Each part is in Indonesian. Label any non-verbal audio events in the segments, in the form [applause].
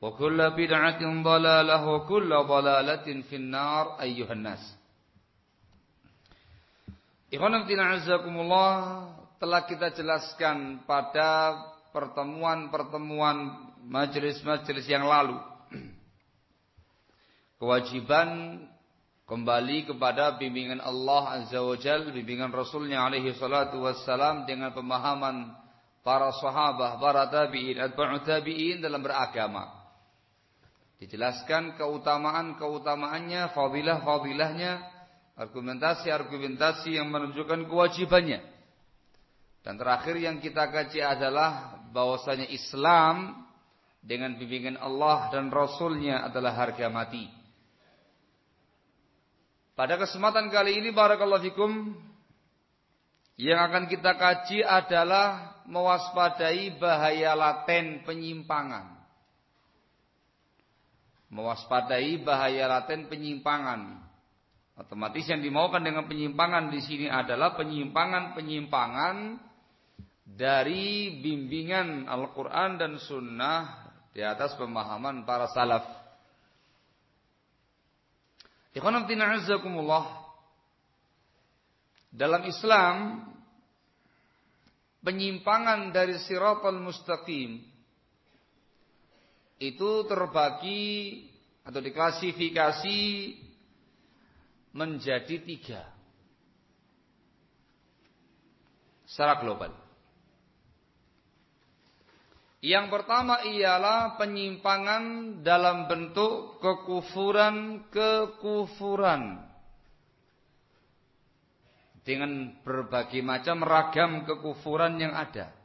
وكل بدعة ضلالة وكل ضلالة في النار أيها الناس Ikhwanafdina azakumullah telah kita jelaskan pada pertemuan-pertemuan majelis-majelis yang lalu. Kewajiban kembali kepada bimbingan Allah Azza wa Jal, bimbingan Rasulnya alaihi salatu wassalam dengan pemahaman para sahabat, para tabi'in, atba'u tabi'in dalam beragama. Dijelaskan keutamaan-keutamaannya, fadilah-fadilahnya, argumentasi-argumentasi yang menunjukkan kewajibannya. Dan terakhir yang kita kaji adalah bahwasanya Islam dengan bimbingan Allah dan Rasulnya adalah harga mati. Pada kesempatan kali ini barakallahu fikum yang akan kita kaji adalah mewaspadai bahaya laten penyimpangan mewaspadai bahaya laten penyimpangan. Otomatis yang dimaukan dengan penyimpangan di sini adalah penyimpangan-penyimpangan dari bimbingan Al-Quran dan Sunnah di atas pemahaman para salaf. Dalam Islam penyimpangan dari siratal mustaqim itu terbagi atau diklasifikasi menjadi tiga secara global. Yang pertama ialah penyimpangan dalam bentuk kekufuran-kekufuran. Dengan berbagai macam ragam kekufuran yang ada.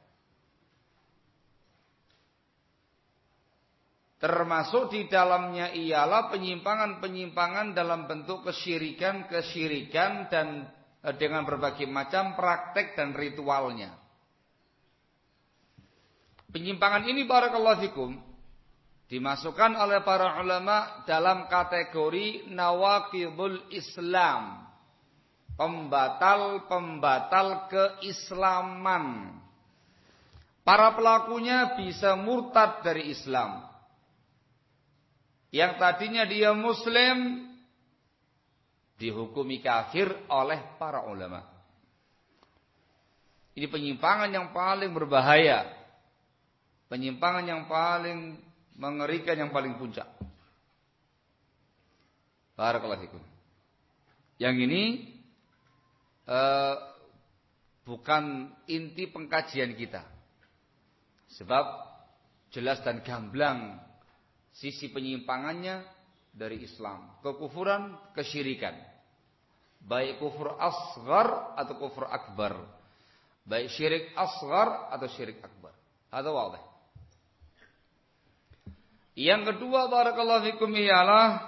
Termasuk di dalamnya ialah penyimpangan-penyimpangan dalam bentuk kesyirikan-kesyirikan dan e, dengan berbagai macam praktek dan ritualnya. Penyimpangan ini barakallahu fikum dimasukkan oleh para ulama dalam kategori nawaqidul Islam. Pembatal-pembatal keislaman. Para pelakunya bisa murtad dari Islam yang tadinya dia muslim dihukumi kafir oleh para ulama. Ini penyimpangan yang paling berbahaya Penyimpangan yang paling mengerikan yang paling puncak. Barakallahu fikum. Yang ini uh, bukan inti pengkajian kita. Sebab jelas dan gamblang sisi penyimpangannya dari Islam, kekufuran, kesyirikan. Baik kufur asgar atau kufur akbar. Baik syirik asgar atau syirik akbar. Ada wabah. Yang kedua barakallahu fikum ialah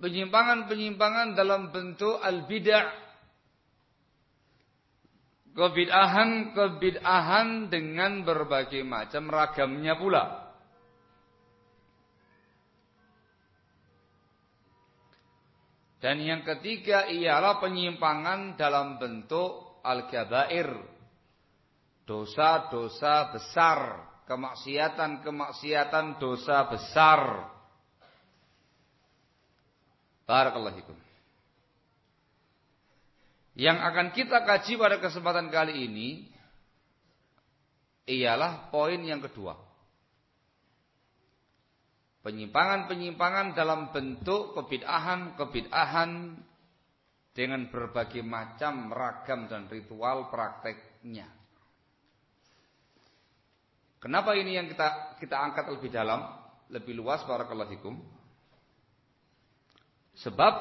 penyimpangan-penyimpangan dalam bentuk al-bid'ah. Kebid'ahan, kebid'ahan dengan berbagai macam ragamnya pula. Dan yang ketiga ialah penyimpangan dalam bentuk al-gabair. Dosa-dosa besar, kemaksiatan-kemaksiatan dosa besar. Barakallahu. Yang akan kita kaji pada kesempatan kali ini ialah poin yang kedua. Penyimpangan-penyimpangan dalam bentuk kebid'ahan-kebid'ahan dengan berbagai macam ragam dan ritual prakteknya. Kenapa ini yang kita kita angkat lebih dalam, lebih luas barakallahu fikum? Sebab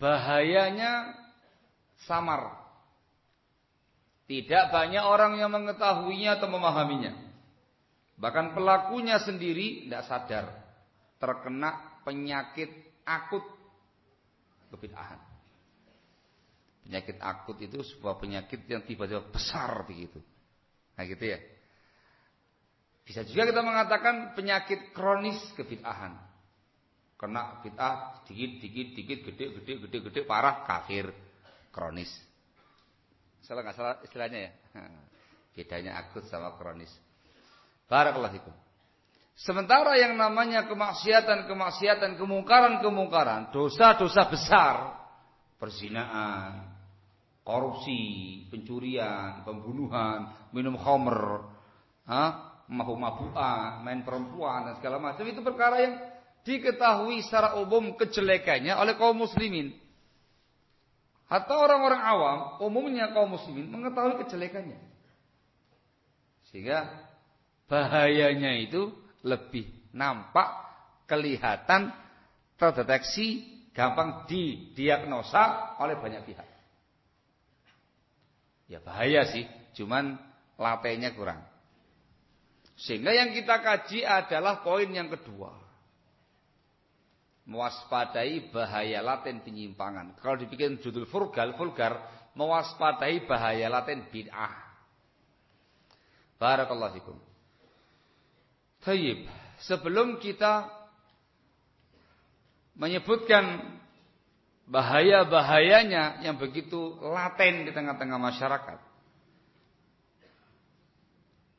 bahayanya samar. Tidak banyak orang yang mengetahuinya atau memahaminya. Bahkan pelakunya sendiri tidak sadar terkena penyakit akut kebid'ahan. Penyakit akut itu sebuah penyakit yang tiba-tiba besar begitu. Nah gitu ya. Bisa juga kita mengatakan penyakit kronis kebid'ahan kena bid'ah dikit dikit dikit gede gede gede gede parah kafir kronis salah nggak salah istilahnya ya [laughs] bedanya akut sama kronis barakallahu sementara yang namanya kemaksiatan kemaksiatan kemungkaran kemungkaran dosa dosa besar perzinaan korupsi pencurian pembunuhan minum khamr mahu-mabuan main perempuan dan segala macam itu perkara yang diketahui secara umum kejelekannya oleh kaum muslimin. Hatta orang-orang awam, umumnya kaum muslimin mengetahui kejelekannya. Sehingga bahayanya itu lebih nampak, kelihatan, terdeteksi, gampang didiagnosa oleh banyak pihak. Ya bahaya sih, cuman latenya kurang. Sehingga yang kita kaji adalah poin yang kedua mewaspadai bahaya laten penyimpangan. Kalau dibikin judul vulgar, vulgar mewaspadai bahaya laten bid'ah. Barakallahu fikum. Tayyib, sebelum kita menyebutkan bahaya-bahayanya yang begitu laten di tengah-tengah masyarakat.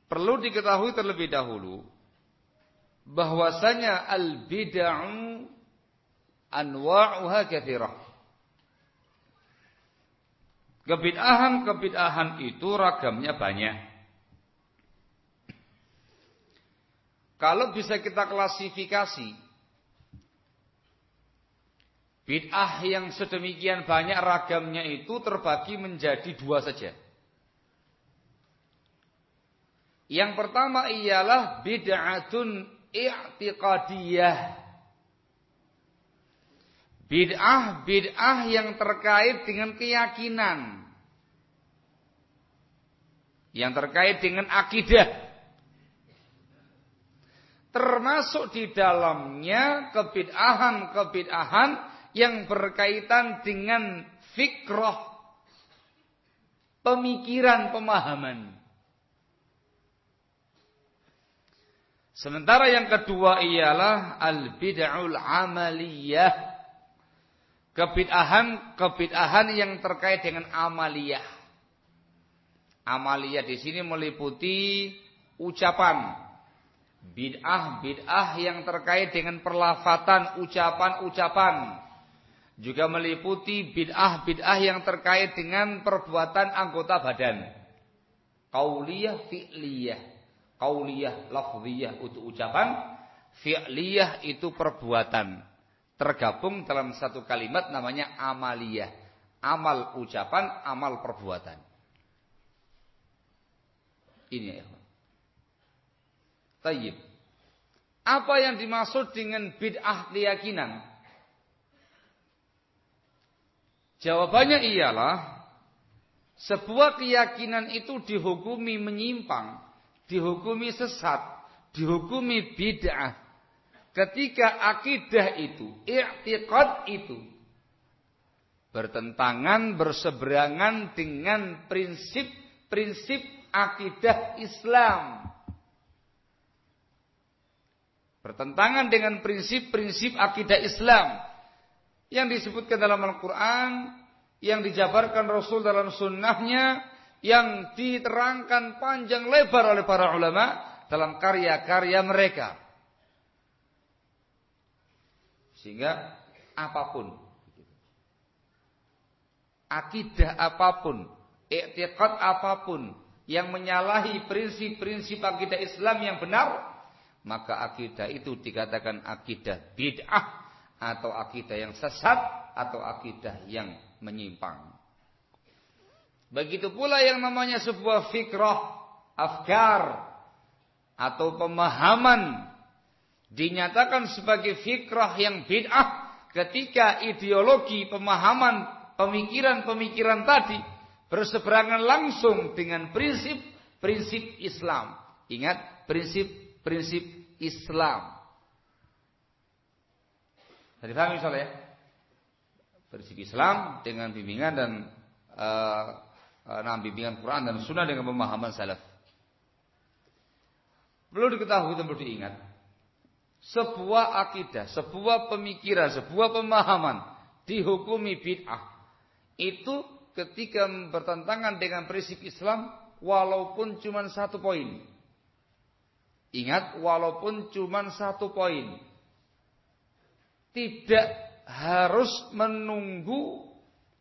Perlu diketahui terlebih dahulu bahwasanya al-bid'ah anwa'uha kathirah. Kebid'ahan-kebid'ahan itu ragamnya banyak. Kalau bisa kita klasifikasi bid'ah yang sedemikian banyak ragamnya itu terbagi menjadi dua saja. Yang pertama ialah bid'atun i'tiqadiyah Bid'ah-bid'ah yang terkait dengan keyakinan. Yang terkait dengan akidah. Termasuk di dalamnya kebid'ahan-kebid'ahan yang berkaitan dengan fikroh. Pemikiran, pemahaman. Sementara yang kedua ialah al-bid'ul amaliyah Kebid'ahan-kebid'ahan yang terkait dengan amaliyah. Amaliyah di sini meliputi ucapan. Bid'ah-bid'ah yang terkait dengan perlafatan ucapan-ucapan. Juga meliputi bid'ah-bid'ah yang terkait dengan perbuatan anggota badan. Qauliyah fi'liyah. Qauliyah lafziyah untuk ucapan, fi'liyah itu perbuatan. Tergabung dalam satu kalimat namanya amaliyah. Amal ucapan, amal perbuatan. Ini ya. Tayyib. Apa yang dimaksud dengan bid'ah keyakinan? Jawabannya ialah sebuah keyakinan itu dihukumi menyimpang, dihukumi sesat, dihukumi bid'ah. Ketika akidah itu, i'tiqad itu bertentangan, berseberangan dengan prinsip-prinsip akidah Islam. Bertentangan dengan prinsip-prinsip akidah Islam yang disebutkan dalam Al-Quran, yang dijabarkan Rasul dalam sunnahnya, yang diterangkan panjang lebar oleh para ulama dalam karya-karya mereka. Sehingga apa pun, akidah apa pun, iktiqat apa pun yang menyalahi prinsip-prinsip akidah Islam yang benar, maka akidah itu dikatakan akidah bid'ah atau akidah yang sesat atau akidah yang menyimpang. Begitu pula yang namanya sebuah fikrah, afkar atau pemahaman dinyatakan sebagai fikrah yang bid'ah ketika ideologi, pemahaman, pemikiran-pemikiran tadi berseberangan langsung dengan prinsip-prinsip Islam. Ingat prinsip-prinsip Islam. Tadi paham misalnya ya? Prinsip Islam dengan bimbingan dan uh, bimbingan Quran dan Sunnah dengan pemahaman salaf. Perlu diketahui dan perlu diingat. Sebuah akidah, sebuah pemikiran, sebuah pemahaman dihukumi bid'ah. Itu ketika bertentangan dengan prinsip Islam walaupun cuma satu poin. Ingat, walaupun cuma satu poin tidak harus menunggu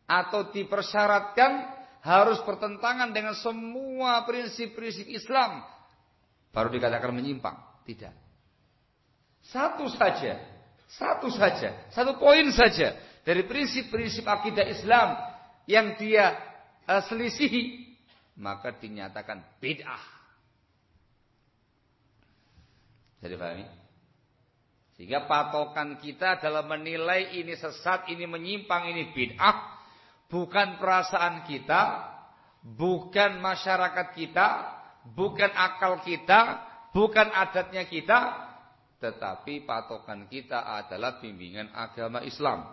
atau dipersyaratkan harus bertentangan dengan semua prinsip-prinsip Islam baru dikatakan menyimpang. Tidak. Satu saja, satu saja, satu poin saja dari prinsip-prinsip akidah Islam yang dia uh, selisihi maka dinyatakan bid'ah. Jadi pahami? Sehingga patokan kita dalam menilai ini sesat, ini menyimpang, ini bid'ah. Bukan perasaan kita, bukan masyarakat kita, bukan akal kita, bukan adatnya kita. Tetapi patokan kita adalah bimbingan agama Islam.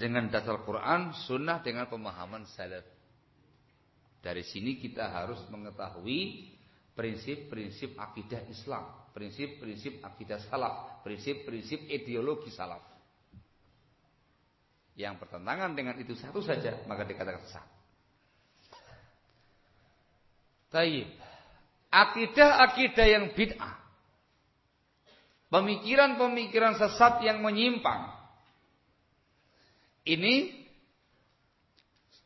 Dengan dasar Quran, sunnah dengan pemahaman salaf. Dari sini kita harus mengetahui prinsip-prinsip akidah Islam prinsip-prinsip akidah salaf, prinsip-prinsip ideologi salaf. Yang bertentangan dengan itu satu saja maka dikatakan sesat. Taib. Akidah-akidah yang bid'ah. Pemikiran-pemikiran sesat yang menyimpang. Ini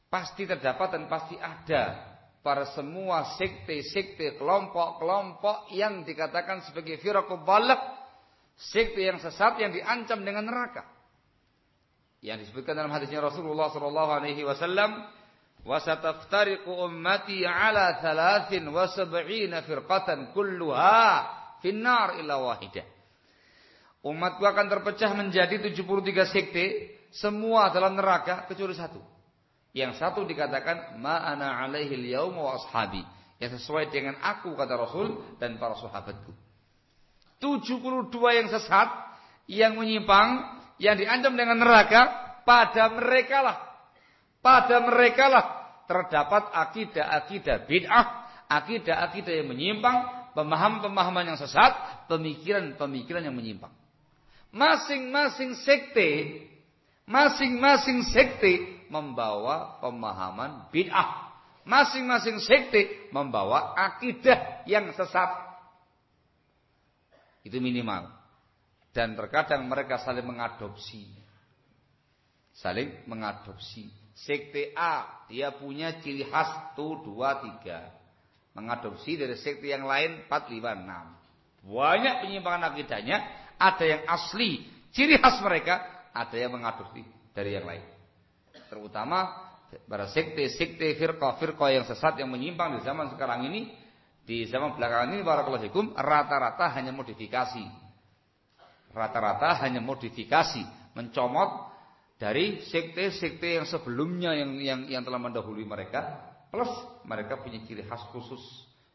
pasti terdapat dan pasti ada para semua sekte-sekte kelompok-kelompok yang dikatakan sebagai firaqul balak sekte yang sesat yang diancam dengan neraka. Yang disebutkan dalam hadisnya Rasulullah sallallahu alaihi wasallam wasataftariqu ummati ala thalathin wa sab'ina firqatan kulluha finnar illa wahidah. Umatku akan terpecah menjadi 73 sekte semua dalam neraka kecuali satu yang satu dikatakan ma'ana alaihi yaum wa ashabi. Yang sesuai dengan aku kata Rasul dan para sahabatku. 72 yang sesat, yang menyimpang, yang diancam dengan neraka, pada mereka lah. Pada mereka lah terdapat akidah-akidah bid'ah, akidah-akidah yang menyimpang, pemahaman-pemahaman yang sesat, pemikiran-pemikiran yang menyimpang. Masing-masing sekte, masing-masing sekte membawa pemahaman bid'ah. Masing-masing sekte membawa akidah yang sesat. Itu minimal. Dan terkadang mereka saling mengadopsi. saling mengadopsi. Sekte A dia punya ciri khas tuh dua tiga, mengadopsi dari sekte yang lain empat lima enam. Banyak penyimpangan akidahnya, ada yang asli ciri khas mereka, ada yang mengadopsi dari yang lain. Terutama para sekte-sekte firqah-firqah yang sesat yang menyimpang di zaman sekarang ini, di zaman belakangan ini barakallahu fikum rata-rata hanya modifikasi. Rata-rata hanya modifikasi, mencomot dari sekte-sekte yang sebelumnya yang yang yang telah mendahului mereka plus mereka punya ciri khas khusus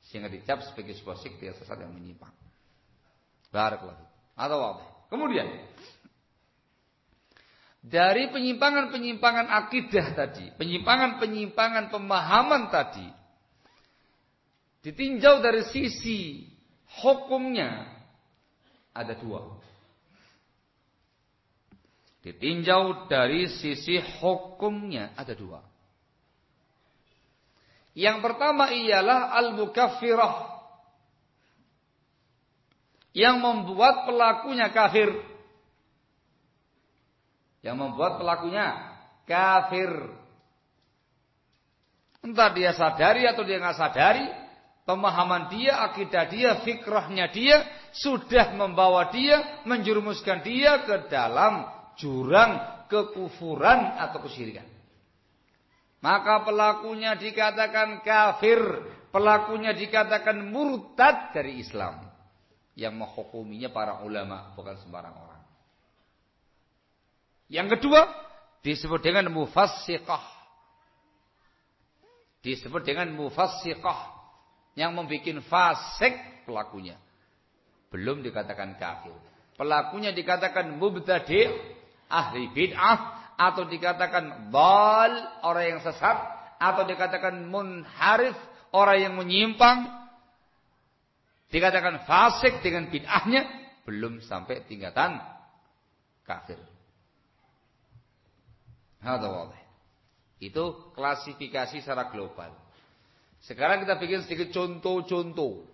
sehingga dicap sebagai sebuah sekte yang sesat yang menyimpang. Barakallahu. Atau apa? Kemudian dari penyimpangan-penyimpangan akidah tadi, penyimpangan-penyimpangan pemahaman tadi ditinjau dari sisi hukumnya ada dua. Ditinjau dari sisi hukumnya ada dua. Yang pertama ialah al-mukaffirah. Yang membuat pelakunya kafir. Yang membuat pelakunya kafir. Entah dia sadari atau dia nggak sadari, pemahaman dia, akidah dia, fikrahnya dia sudah membawa dia, menjurumuskan dia ke dalam jurang kekufuran atau kesyirikan. Maka pelakunya dikatakan kafir, pelakunya dikatakan murtad dari Islam. Yang menghukuminya para ulama, bukan sembarang orang. Yang kedua, disebut dengan mufassiqah. Disebut dengan mufassiqah. Yang membuat fasik pelakunya. Belum dikatakan kafir. Pelakunya dikatakan mubtadi' ahli bid'ah atau dikatakan bal orang yang sesat atau dikatakan munharif orang yang menyimpang dikatakan fasik dengan bid'ahnya belum sampai tingkatan kafir. Itu klasifikasi secara global. Sekarang kita bikin sedikit contoh-contoh.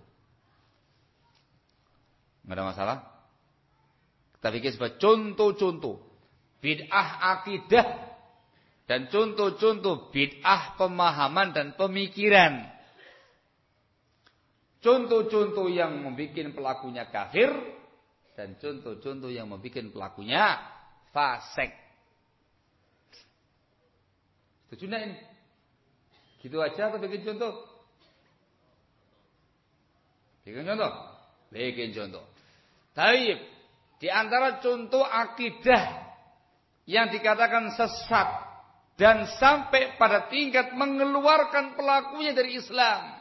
Enggak ada masalah? Kita bikin sebuah contoh-contoh bid'ah akidah dan contoh-contoh bid'ah pemahaman dan pemikiran. Contoh-contoh yang membuat pelakunya kafir dan contoh-contoh yang membuat pelakunya fasik. Setuju ini? Gitu aja atau bikin contoh? Bikin contoh? Bikin contoh. Taib. Di antara contoh akidah yang dikatakan sesat dan sampai pada tingkat mengeluarkan pelakunya dari Islam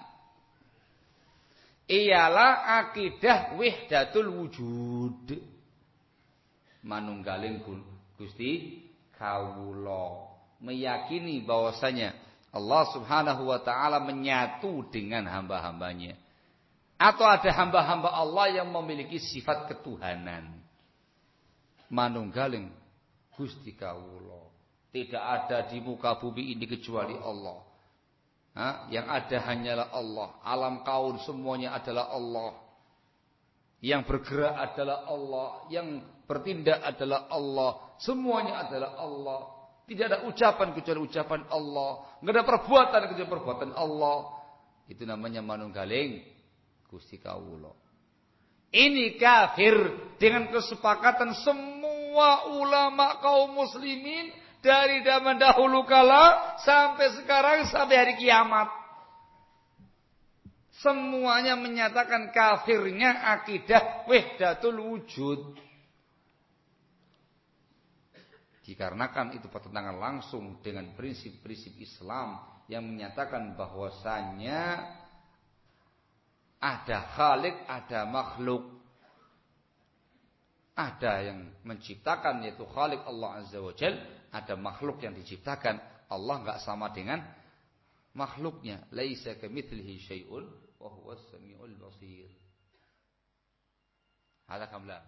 ialah akidah wahdatul wujud manunggaling Gusti kawula meyakini bahwasanya Allah Subhanahu wa taala menyatu dengan hamba-hambanya atau ada hamba-hamba Allah yang memiliki sifat ketuhanan manunggaling Gusti kawula. Tidak ada di muka bumi ini kecuali Allah. Ha? Yang ada hanyalah Allah. Alam kaun semuanya adalah Allah. Yang bergerak adalah Allah. Yang bertindak adalah Allah. Semuanya adalah Allah. Tidak ada ucapan kecuali ucapan Allah. Tidak ada perbuatan kecuali perbuatan Allah. Itu namanya manunggaling Gusti kawula. Ini kafir dengan kesepakatan semua ulama kaum muslimin dari zaman dahulu kala sampai sekarang sampai hari kiamat. Semuanya menyatakan kafirnya akidah wahdatul wujud. Dikarenakan itu pertentangan langsung dengan prinsip-prinsip Islam yang menyatakan bahwasanya ada khalik, ada makhluk. Ada yang menciptakan yaitu Khalik Allah Azza wa Jal. Ada makhluk yang diciptakan. Allah nggak sama dengan makhluknya. Laisa kamitslihi syai'un wa huwas samiul basir. Ada kamla.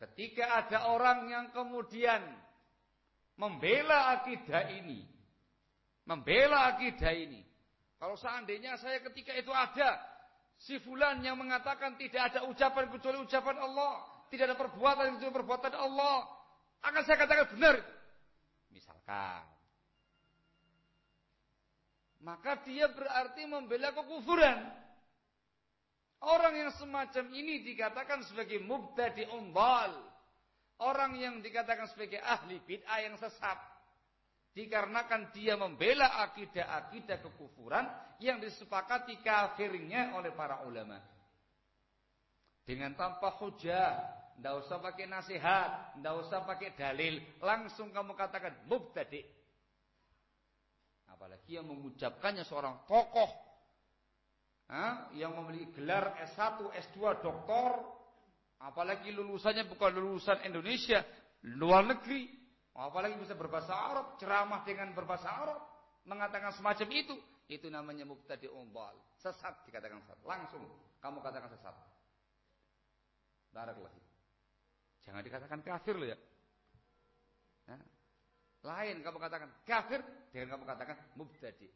Ketika ada orang yang kemudian membela akidah ini, membela akidah ini. Kalau seandainya saya ketika itu ada, Si fulan yang mengatakan tidak ada ucapan kecuali ucapan Allah. Tidak ada perbuatan kecuali perbuatan Allah. Akan saya katakan benar. Misalkan. Maka dia berarti membela kekufuran. Orang yang semacam ini dikatakan sebagai mubtadi umbal. Orang yang dikatakan sebagai ahli bid'ah yang sesat. Dikarenakan dia membela akidah-akidah kekufuran yang disepakati kafirnya oleh para ulama. Dengan tanpa hujah, tidak usah pakai nasihat, tidak usah pakai dalil, langsung kamu katakan mubtadi. Apalagi yang mengucapkannya seorang tokoh ha? yang memiliki gelar S1, S2, doktor, apalagi lulusannya bukan lulusan Indonesia, luar negeri, apalagi bisa berbahasa Arab, ceramah dengan berbahasa Arab, mengatakan semacam itu, itu namanya mubtadi umbal, sesat dikatakan sesat. Langsung kamu katakan sesat. Barakallah. Jangan dikatakan kafir loh ya. Nah, lain kamu katakan kafir dengan kamu katakan mubtadi.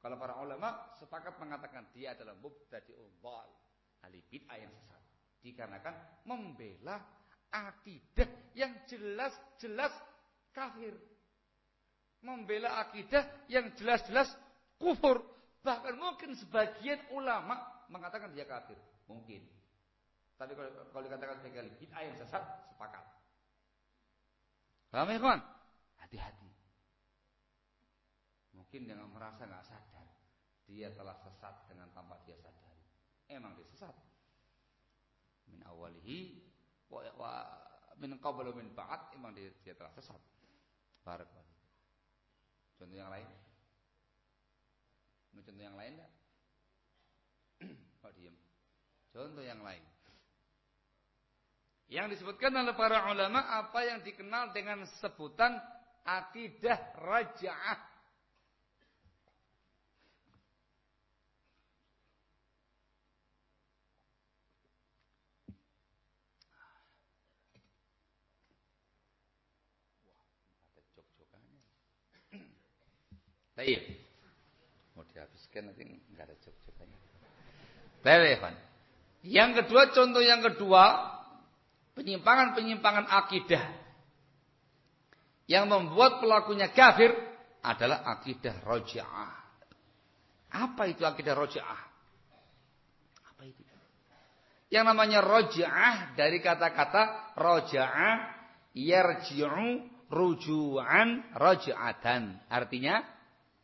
Kalau para ulama sepakat mengatakan dia adalah mubtadi'ul dhal, ahli bid'ah yang sesat. Dikarenakan membela akidah yang jelas-jelas kafir. Membela akidah yang jelas-jelas kufur. Bahkan mungkin sebagian ulama mengatakan dia kafir. Mungkin. Tapi kalau, kalau dikatakan sebagai bid'ah yang sesat, sepakat. Paham ya? Hati-hati. Mungkin dengan merasa nggak sadar, dia telah sesat dengan tanpa dia sadari. Emang dia sesat. Min awalihi wa, wa min qablu min ba'd emang dia, dia telah sesat. Barakallahu. Contoh yang lain? Mau contoh yang lain enggak? [clears throat] Kok diam? Contoh yang lain. Yang disebutkan oleh para ulama apa yang dikenal dengan sebutan akidah raja'ah. Baik. Mau dihabiskan nanti enggak ada jok-jokannya. Baik, Yang kedua, contoh yang kedua, penyimpangan-penyimpangan akidah yang membuat pelakunya kafir adalah akidah rojaah. Apa itu akidah rojaah? Apa itu? Yang namanya rojaah dari kata-kata rojaah yarji'u ruju'an roja'atan. Artinya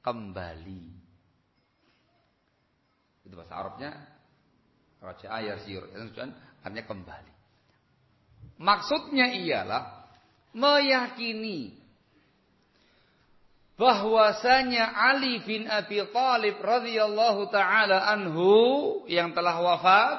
kembali. Itu bahasa Arabnya raja'a yarsir. Itu artinya kembali. Maksudnya ialah meyakini bahwasanya Ali bin Abi Thalib radhiyallahu taala anhu yang telah wafat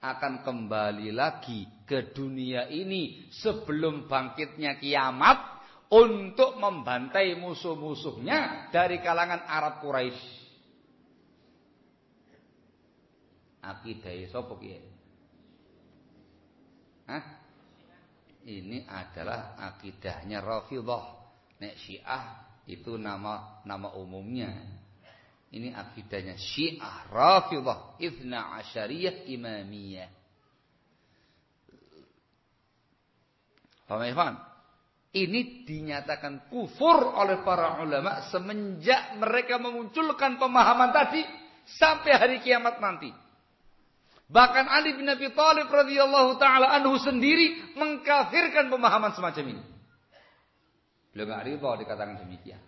akan kembali lagi ke dunia ini sebelum bangkitnya kiamat untuk membantai musuh-musuhnya dari kalangan Arab Quraisy. Akidah sapa kiye? Hah? Ini adalah akidahnya Rafidhah. Nek Syiah itu nama nama umumnya. Ini akidahnya Syiah Rafidhah, Ibna Asyariyah Imamiyah. Paham ya, ini dinyatakan kufur oleh para ulama semenjak mereka memunculkan pemahaman tadi sampai hari kiamat nanti. Bahkan Ali bin Abi Thalib radhiyallahu taala anhu sendiri mengkafirkan pemahaman semacam ini. Beliau nggak riba dikatakan demikian.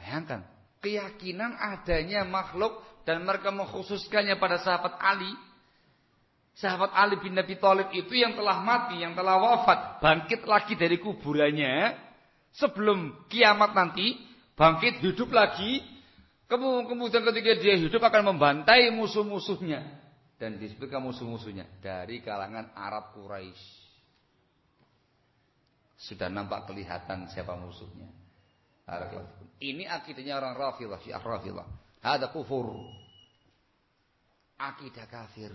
Bayangkan, keyakinan adanya makhluk dan mereka mengkhususkannya pada sahabat Ali Sahabat Ali bin Abi Thalib itu yang telah mati, yang telah wafat, bangkit lagi dari kuburannya sebelum kiamat nanti, bangkit hidup lagi. Kemudian ketika dia hidup akan membantai musuh-musuhnya dan disebutkan musuh-musuhnya dari kalangan Arab Quraisy. Sudah nampak kelihatan siapa musuhnya. Ini akidahnya orang Rafidah, Syiah Rafidah. Ada kufur. Akidah kafir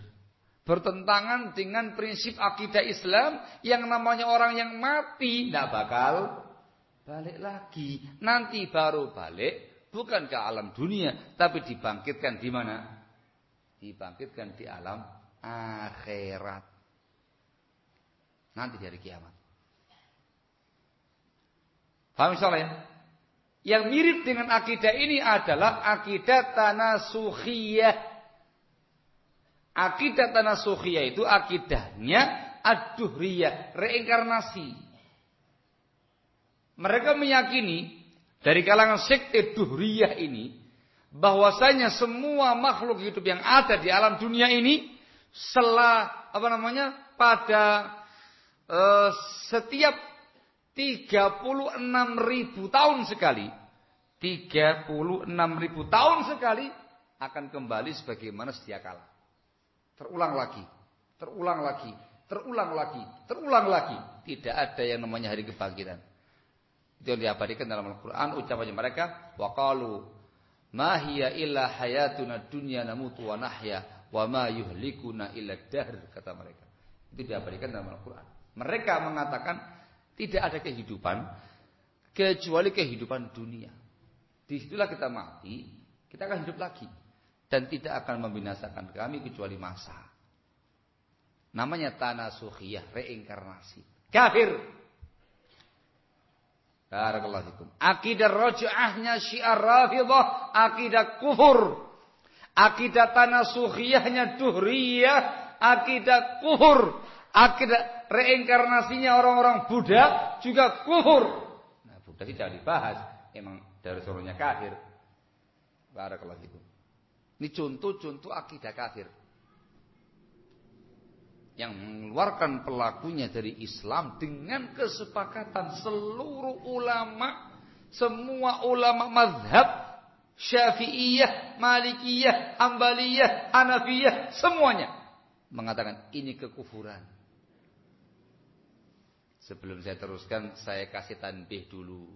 bertentangan dengan prinsip akidah Islam yang namanya orang yang mati tidak bakal balik lagi. Nanti baru balik bukan ke alam dunia, tapi dibangkitkan di mana? Dibangkitkan di alam akhirat. Nanti dari kiamat. Paham insyaallah ya? Yang mirip dengan akidah ini adalah akidah tanasukhiyah. Akidah tanasukhiyah itu akidahnya ad-duhriyah, reinkarnasi. Mereka meyakini dari kalangan sekte duhriyah ini bahwasanya semua makhluk hidup yang ada di alam dunia ini setelah apa namanya pada uh, setiap 36 ribu tahun sekali 36 ribu tahun sekali akan kembali sebagaimana sedia kala. Terulang lagi, terulang lagi, terulang lagi, terulang lagi. Tidak ada yang namanya hari kebangkitan. Itu yang diabadikan dalam Al-Quran. Ucapannya mereka. Wa qalu ma hiya illa hayatuna dunya namutu wa nahya wa ma yuhlikuna illa dahr kata mereka. Itu diabadikan dalam Al-Quran. Mereka mengatakan tidak ada kehidupan kecuali kehidupan dunia. Di situlah kita mati, kita akan hidup lagi dan tidak akan membinasakan kami kecuali masa. Namanya tanah suhiyah, reinkarnasi. Kafir. Barakallahu. Akidah roja'ahnya syiar rafidah, akidah kufur. Akidah tanah suhiyahnya duhriyah, akidah kufur. Akidah reinkarnasinya orang-orang Buddha juga kufur. Nah, Buddha tidak dibahas. Emang dari suruhnya kafir. Barakallahu. Ini contoh-contoh akidah kafir yang mengeluarkan pelakunya dari Islam dengan kesepakatan seluruh ulama, semua ulama mazhab Syafi'iyah, Malikiyah, Ambaliyah, Hanafiyah, semuanya mengatakan ini kekufuran. Sebelum saya teruskan, saya kasih tanbih dulu.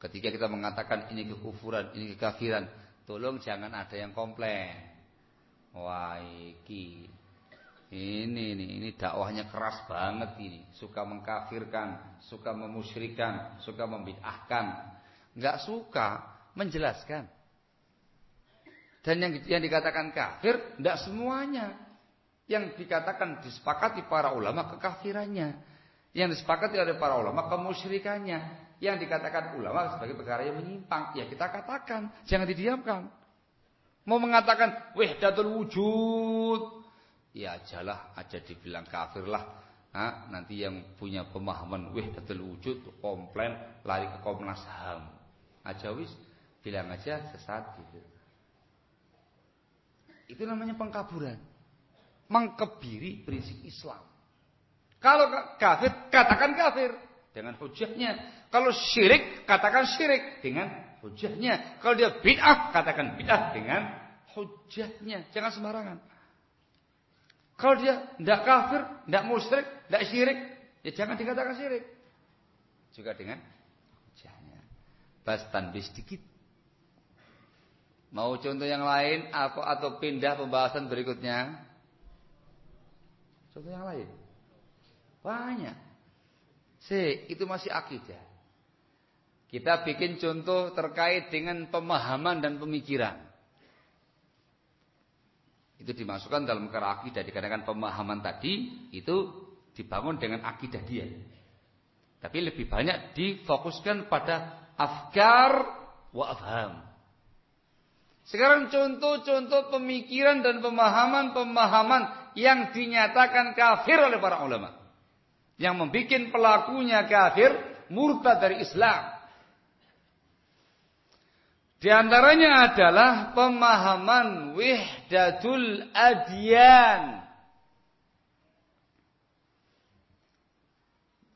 Ketika kita mengatakan ini kekufuran, ini kekafiran, tolong jangan ada yang komplain. Wah, iki ini ini ini dakwahnya keras banget ini, suka mengkafirkan, suka memusyrikan, suka membid'ahkan. Enggak suka menjelaskan. Dan yang yang dikatakan kafir enggak semuanya. Yang dikatakan disepakati para ulama kekafirannya. Yang disepakati oleh para ulama kemusyrikannya. Yang dikatakan ulama sebagai perkara yang menyimpang, ya kita katakan, jangan didiamkan. Mau mengatakan wahdatul wujud, ya ajalah aja dibilang kafir lah. Nah, nanti yang punya pemahaman wahdatul wujud komplain lari ke Komnas HAM. Aja wis bilang aja sesat gitu. Itu namanya pengkaburan. Mengkebiri prinsip Islam. Kalau kafir katakan kafir dengan hujahnya. Kalau syirik katakan syirik dengan hujahnya. Kalau dia bid'ah katakan bid'ah dengan hujahnya. Jangan sembarangan. Kalau dia tidak kafir, tidak musyrik, tidak syirik, ya jangan dikatakan syirik. Juga dengan hujahnya. Bas tanbih sedikit. Mau contoh yang lain atau atau pindah pembahasan berikutnya? Contoh yang lain. Banyak. C, itu masih akidah. Kita bikin contoh terkait dengan pemahaman dan pemikiran. Itu dimasukkan dalam perkara akidah dikarenakan pemahaman tadi itu dibangun dengan akidah dia. Tapi lebih banyak difokuskan pada afkar wa afham. Sekarang contoh-contoh pemikiran dan pemahaman-pemahaman yang dinyatakan kafir oleh para ulama. Yang membuat pelakunya kafir, murtad dari Islam. Di antaranya adalah pemahaman wihdatul adyan.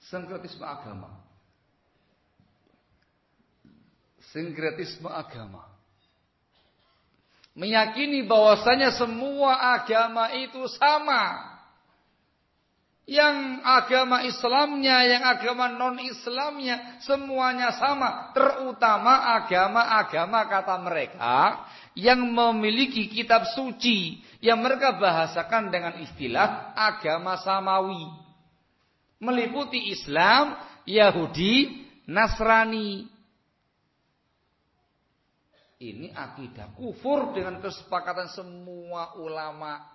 Sinkretisme agama. Sinkretisme agama. Meyakini bahwasanya semua agama itu sama. Yang agama Islamnya, yang agama non-Islamnya, semuanya sama. Terutama agama-agama kata mereka yang memiliki kitab suci. Yang mereka bahasakan dengan istilah agama samawi. Meliputi Islam, Yahudi, Nasrani. Ini akidah kufur dengan kesepakatan semua ulama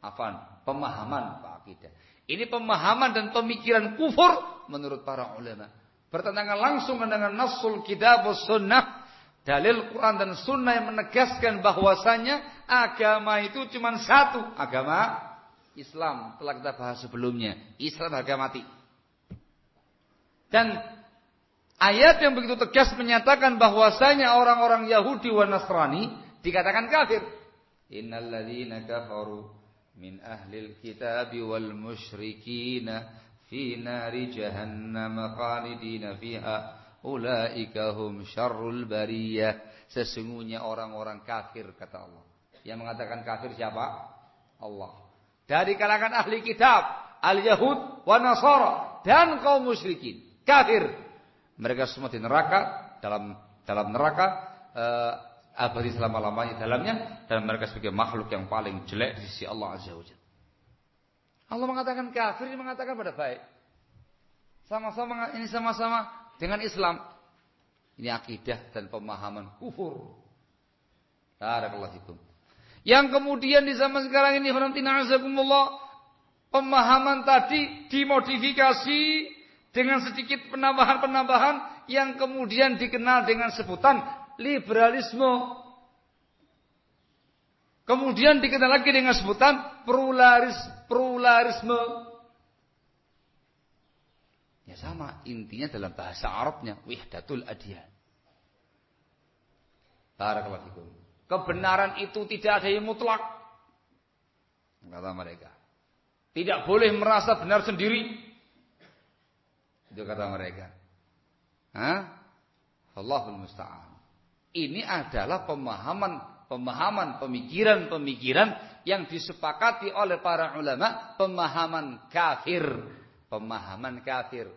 Afan, pemahaman Pak Akidah. Ini pemahaman dan pemikiran kufur menurut para ulama. bertentangan langsung dengan nasul kitab sunnah, dalil Quran dan sunnah yang menegaskan bahwasanya agama itu cuma satu, agama Islam. Telah kita bahas sebelumnya, Islam harga mati. Dan ayat yang begitu tegas menyatakan bahwasanya orang-orang Yahudi wa Nasrani dikatakan kafir. Innalladzina kafaru min ahlil kitab wal musyrikin fi nari jahannam khalidina fiha. Ulaika hum syarrul bariyah. Sesungguhnya orang-orang kafir kata Allah. Yang mengatakan kafir siapa? Allah. Dari kalangan ahli kitab al-yahud wa nasara dan kaum musyrikin kafir. Mereka semua di neraka dalam dalam neraka uh, abadi selama-lamanya dalamnya dan mereka sebagai makhluk yang paling jelek di sisi Allah Azza wa Allah mengatakan kafir, dia mengatakan pada baik. Sama-sama ini sama-sama dengan Islam. Ini akidah dan pemahaman kufur. Barakallahu Yang kemudian di zaman sekarang ini pemahaman tadi dimodifikasi dengan sedikit penambahan-penambahan yang kemudian dikenal dengan sebutan liberalisme. Kemudian dikenal lagi dengan sebutan pluralis, pluralisme. Ya sama, intinya dalam bahasa Arabnya wihdatul adyan. Barakallahu Kebenaran itu tidak ada yang mutlak. Kata mereka. Tidak boleh merasa benar sendiri. Itu kata mereka. Allahul musta'an. Ini adalah pemahaman pemahaman, pemikiran-pemikiran yang disepakati oleh para ulama, pemahaman kafir, pemahaman kafir.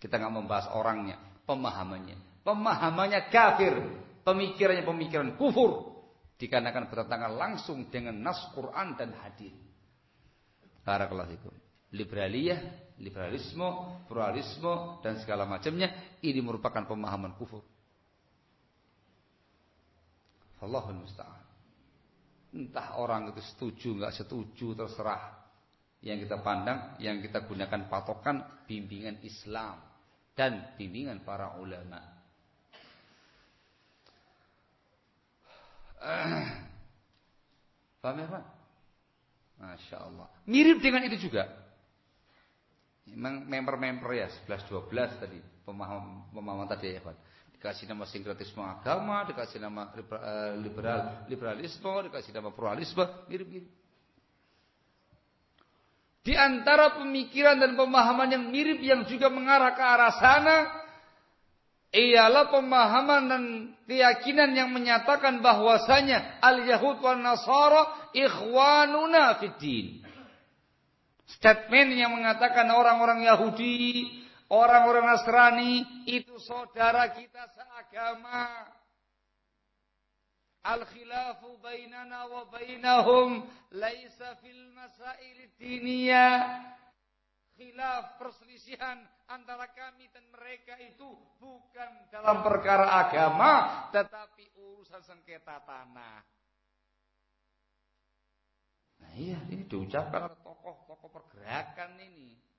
Kita nggak membahas orangnya, pemahamannya. Pemahamannya kafir, pemikirannya pemikiran kufur dikarenakan bertentangan langsung dengan nas Quran dan hadis. Barakallahu fikum. Liberaliyah, liberalisme, pluralisme dan segala macamnya ini merupakan pemahaman kufur. Allahul musta'an. Entah orang itu setuju nggak setuju terserah. Yang kita pandang, yang kita gunakan patokan bimbingan Islam dan bimbingan para ulama. Paham ya Pak? Masya Allah. Mirip dengan itu juga. Memang member-member ya 11 12 tadi pemahaman pemahaman tadi ya Pak dikasih nama sinkretisme agama, dikasih nama eh, liberal liberalisme, dikasih nama pluralisme, mirip-mirip. Di antara pemikiran dan pemahaman yang mirip yang juga mengarah ke arah sana ialah pemahaman dan keyakinan yang menyatakan bahwasanya al-yahud wal nasara ikhwanuna fid din. Statement yang mengatakan orang-orang Yahudi Orang-orang Nasrani itu saudara kita seagama. Al-khilafu bainana wa bainahum laisa fil masail. Khilaf perselisihan antara kami dan mereka itu bukan dalam perkara agama tetapi urusan sengketa tanah. Nah iya ini diucapkan oleh tokoh-tokoh pergerakan ini.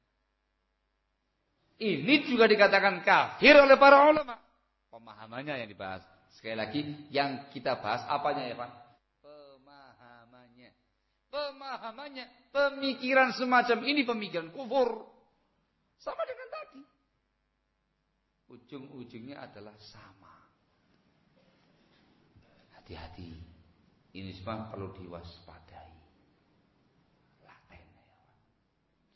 Ini juga dikatakan kafir oleh para ulama. Pemahamannya yang dibahas. Sekali lagi, yang kita bahas apanya ya Pak? Pemahamannya. Pemahamannya. Pemikiran semacam ini pemikiran kufur. Sama dengan tadi. Ujung-ujungnya adalah sama. Hati-hati. Ini semua perlu diwaspadai. Laten ya.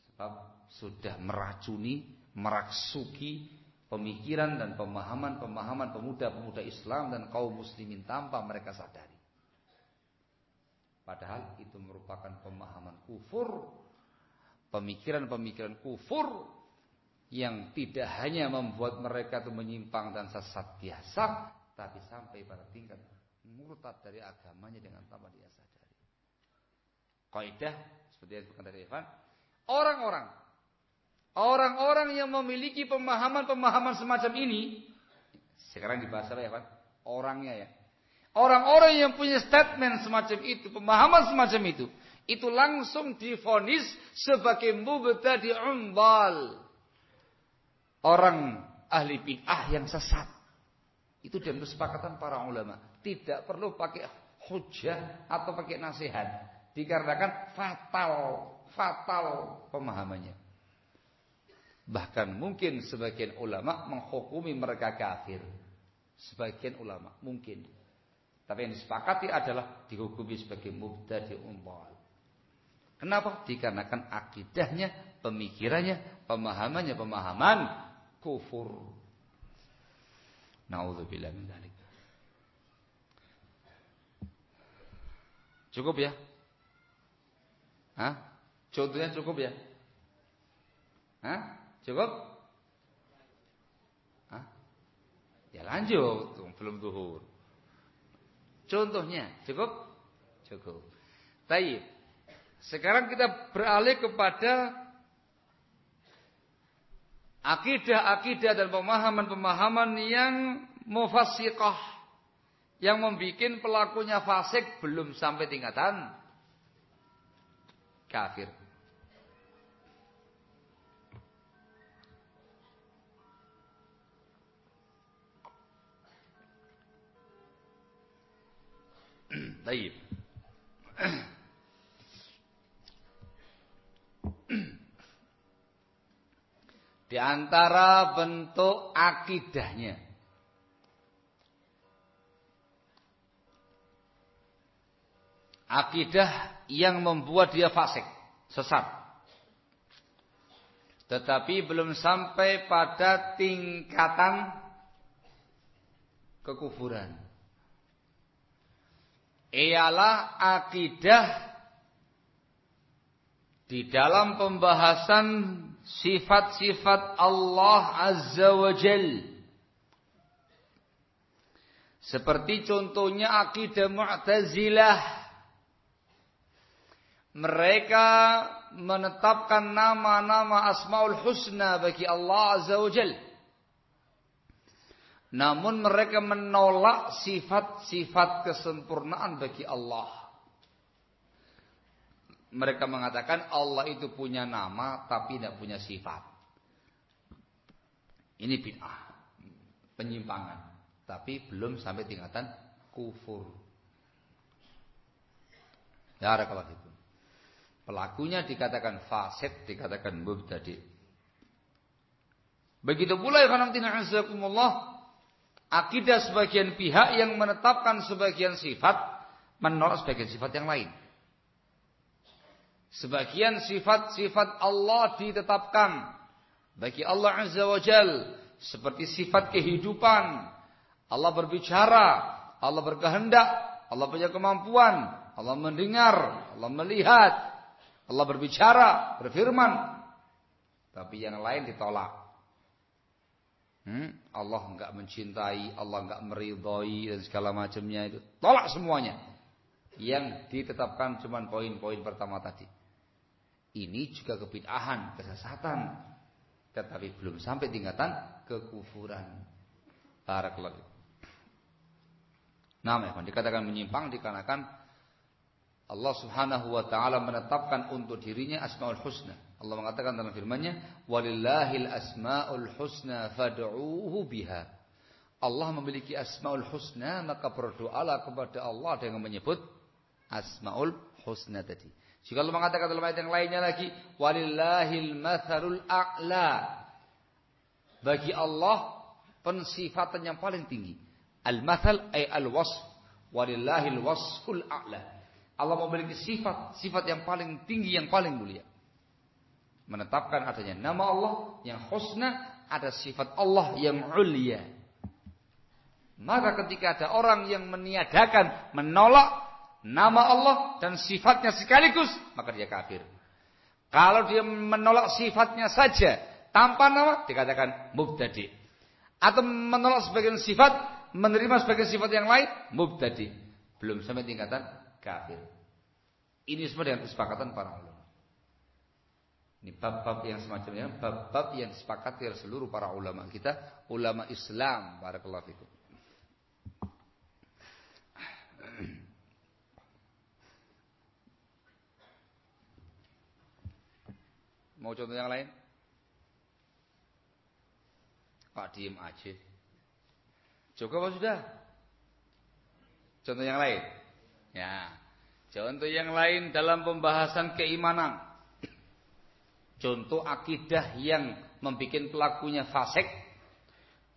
Sebab sudah meracuni meraksuki pemikiran dan pemahaman-pemahaman pemuda-pemuda Islam dan kaum muslimin tanpa mereka sadari. Padahal itu merupakan pemahaman kufur, pemikiran-pemikiran kufur yang tidak hanya membuat mereka itu menyimpang dan sesat biasa, tapi sampai pada tingkat murtad dari agamanya dengan tanpa dia sadari. Kaidah seperti yang dikatakan tadi Evan, orang-orang Orang-orang yang memiliki pemahaman-pemahaman semacam ini, sekarang dibahas apa ya Pak? Orangnya ya. Orang-orang yang punya statement semacam itu, pemahaman semacam itu, itu langsung difonis sebagai di umbal. Orang ahli bid'ah yang sesat. Itu dan kesepakatan para ulama. Tidak perlu pakai hujah atau pakai nasihat. Dikarenakan fatal, fatal pemahamannya. Bahkan mungkin sebagian ulama menghukumi mereka kafir. Sebagian ulama mungkin. Tapi yang disepakati adalah dihukumi sebagai mubtadi'un dhal. Kenapa? Dikarenakan akidahnya, pemikirannya, pemahamannya pemahaman kufur. Nauzubillah min dzalik. Cukup ya? Hah? Contohnya cukup ya? Hah? Cukup? Hah? Ya lanjut, belum zuhur. Contohnya cukup? Cukup. Baik. Sekarang kita beralih kepada akidah-akidah dan pemahaman-pemahaman yang mufassiqah yang membuat pelakunya fasik belum sampai tingkatan kafir. [clears throat] Baik. [clears throat] Di antara bentuk akidahnya. Akidah yang membuat dia fasik, sesat. Tetapi belum sampai pada tingkatan kekufuran. Ialah akidah di dalam pembahasan sifat-sifat Allah Azza wa Jal. Seperti contohnya akidah Mu'tazilah. Mereka menetapkan nama-nama Asmaul Husna bagi Allah Azza wa Jal. Namun mereka menolak sifat-sifat kesempurnaan bagi Allah mereka mengatakan Allah itu punya nama tapi tidak punya sifat. Ini bid'ah, penyimpangan, tapi belum sampai tingkatan kufur. Ya, kalau itu. Pelakunya dikatakan fasid, dikatakan mubtadi. Begitu pula ya Allah, akidah sebagian pihak yang menetapkan sebagian sifat menolak sebagian sifat yang lain. Sebagian sifat-sifat Allah ditetapkan bagi Allah Azza wa Jal seperti sifat kehidupan. Allah berbicara, Allah berkehendak, Allah punya kemampuan, Allah mendengar, Allah melihat, Allah berbicara, berfirman. Tapi yang lain ditolak. Hmm? Allah enggak mencintai, Allah enggak meridhoi dan segala macamnya itu. Tolak semuanya. Yang ditetapkan cuma poin-poin pertama tadi. Ini juga kebid'ahan, kesesatan. Tetapi belum sampai tingkatan kekufuran. Barakallahu. Nah, memang dikatakan menyimpang dikarenakan Allah Subhanahu wa taala menetapkan untuk dirinya Asmaul Husna. Allah mengatakan dalam firman-Nya, "Walillahil asmaul husna fad'uuhu biha." Allah memiliki Asmaul Husna, maka berdoalah kepada Allah dengan menyebut Asmaul Husna tadi. Jika Allah mengatakan dalam ayat yang lainnya lagi, walillahil matharul a'la. Bagi Allah pensifatan yang paling tinggi. Al-mathal ay al-wasf. Walillahil wasful a'la. Allah memiliki sifat, sifat yang paling tinggi, yang paling mulia. Menetapkan adanya nama Allah yang husna, ada sifat Allah yang ulia. Maka ketika ada orang yang meniadakan, menolak nama Allah dan sifatnya sekaligus, maka dia kafir. Kalau dia menolak sifatnya saja tanpa nama, dikatakan mubtadi. Atau menolak sebagian sifat, menerima sebagian sifat yang lain, mubtadi. Belum sampai tingkatan kafir. Ini semua dengan kesepakatan para ulama. Ini bab-bab yang semacamnya, bab-bab yang disepakati oleh seluruh para ulama kita, ulama Islam, barakallahu fikum. Mau contoh yang lain? Pak diem aja. Cukup apa sudah? Contoh yang lain. Ya. Contoh yang lain dalam pembahasan keimanan. Contoh akidah yang membuat pelakunya fasik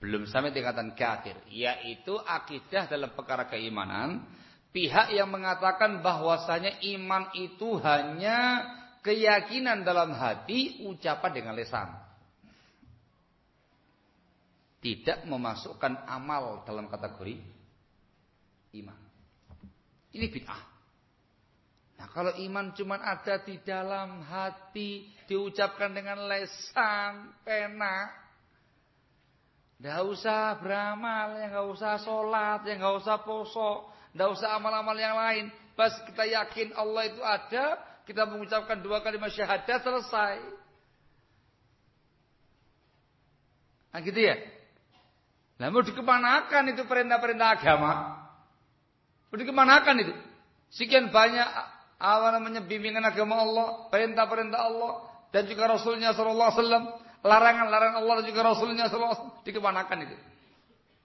belum sampai tingkatan kafir, yaitu akidah dalam perkara keimanan, pihak yang mengatakan bahwasanya iman itu hanya keyakinan dalam hati, ucapan dengan lesan. Tidak memasukkan amal dalam kategori iman. Ini bid'ah. Nah kalau iman cuma ada di dalam hati, diucapkan dengan lesan, pena. Tidak usah beramal, ya nggak usah sholat, ya nggak usah poso, tidak usah amal-amal yang lain. Pas kita yakin Allah itu ada, kita mengucapkan dua kali syahadat selesai. Nah gitu ya. Mau dikemanakan itu perintah-perintah agama? Dikemanakan itu? Sekian banyak apa namanya bimbingan agama Allah, perintah-perintah Allah dan juga Rasulnya Sallallahu Alaihi Wasallam, larangan-larangan Allah dan juga Rasulnya Sallallahu Alaihi Wasallam dikemanakan itu?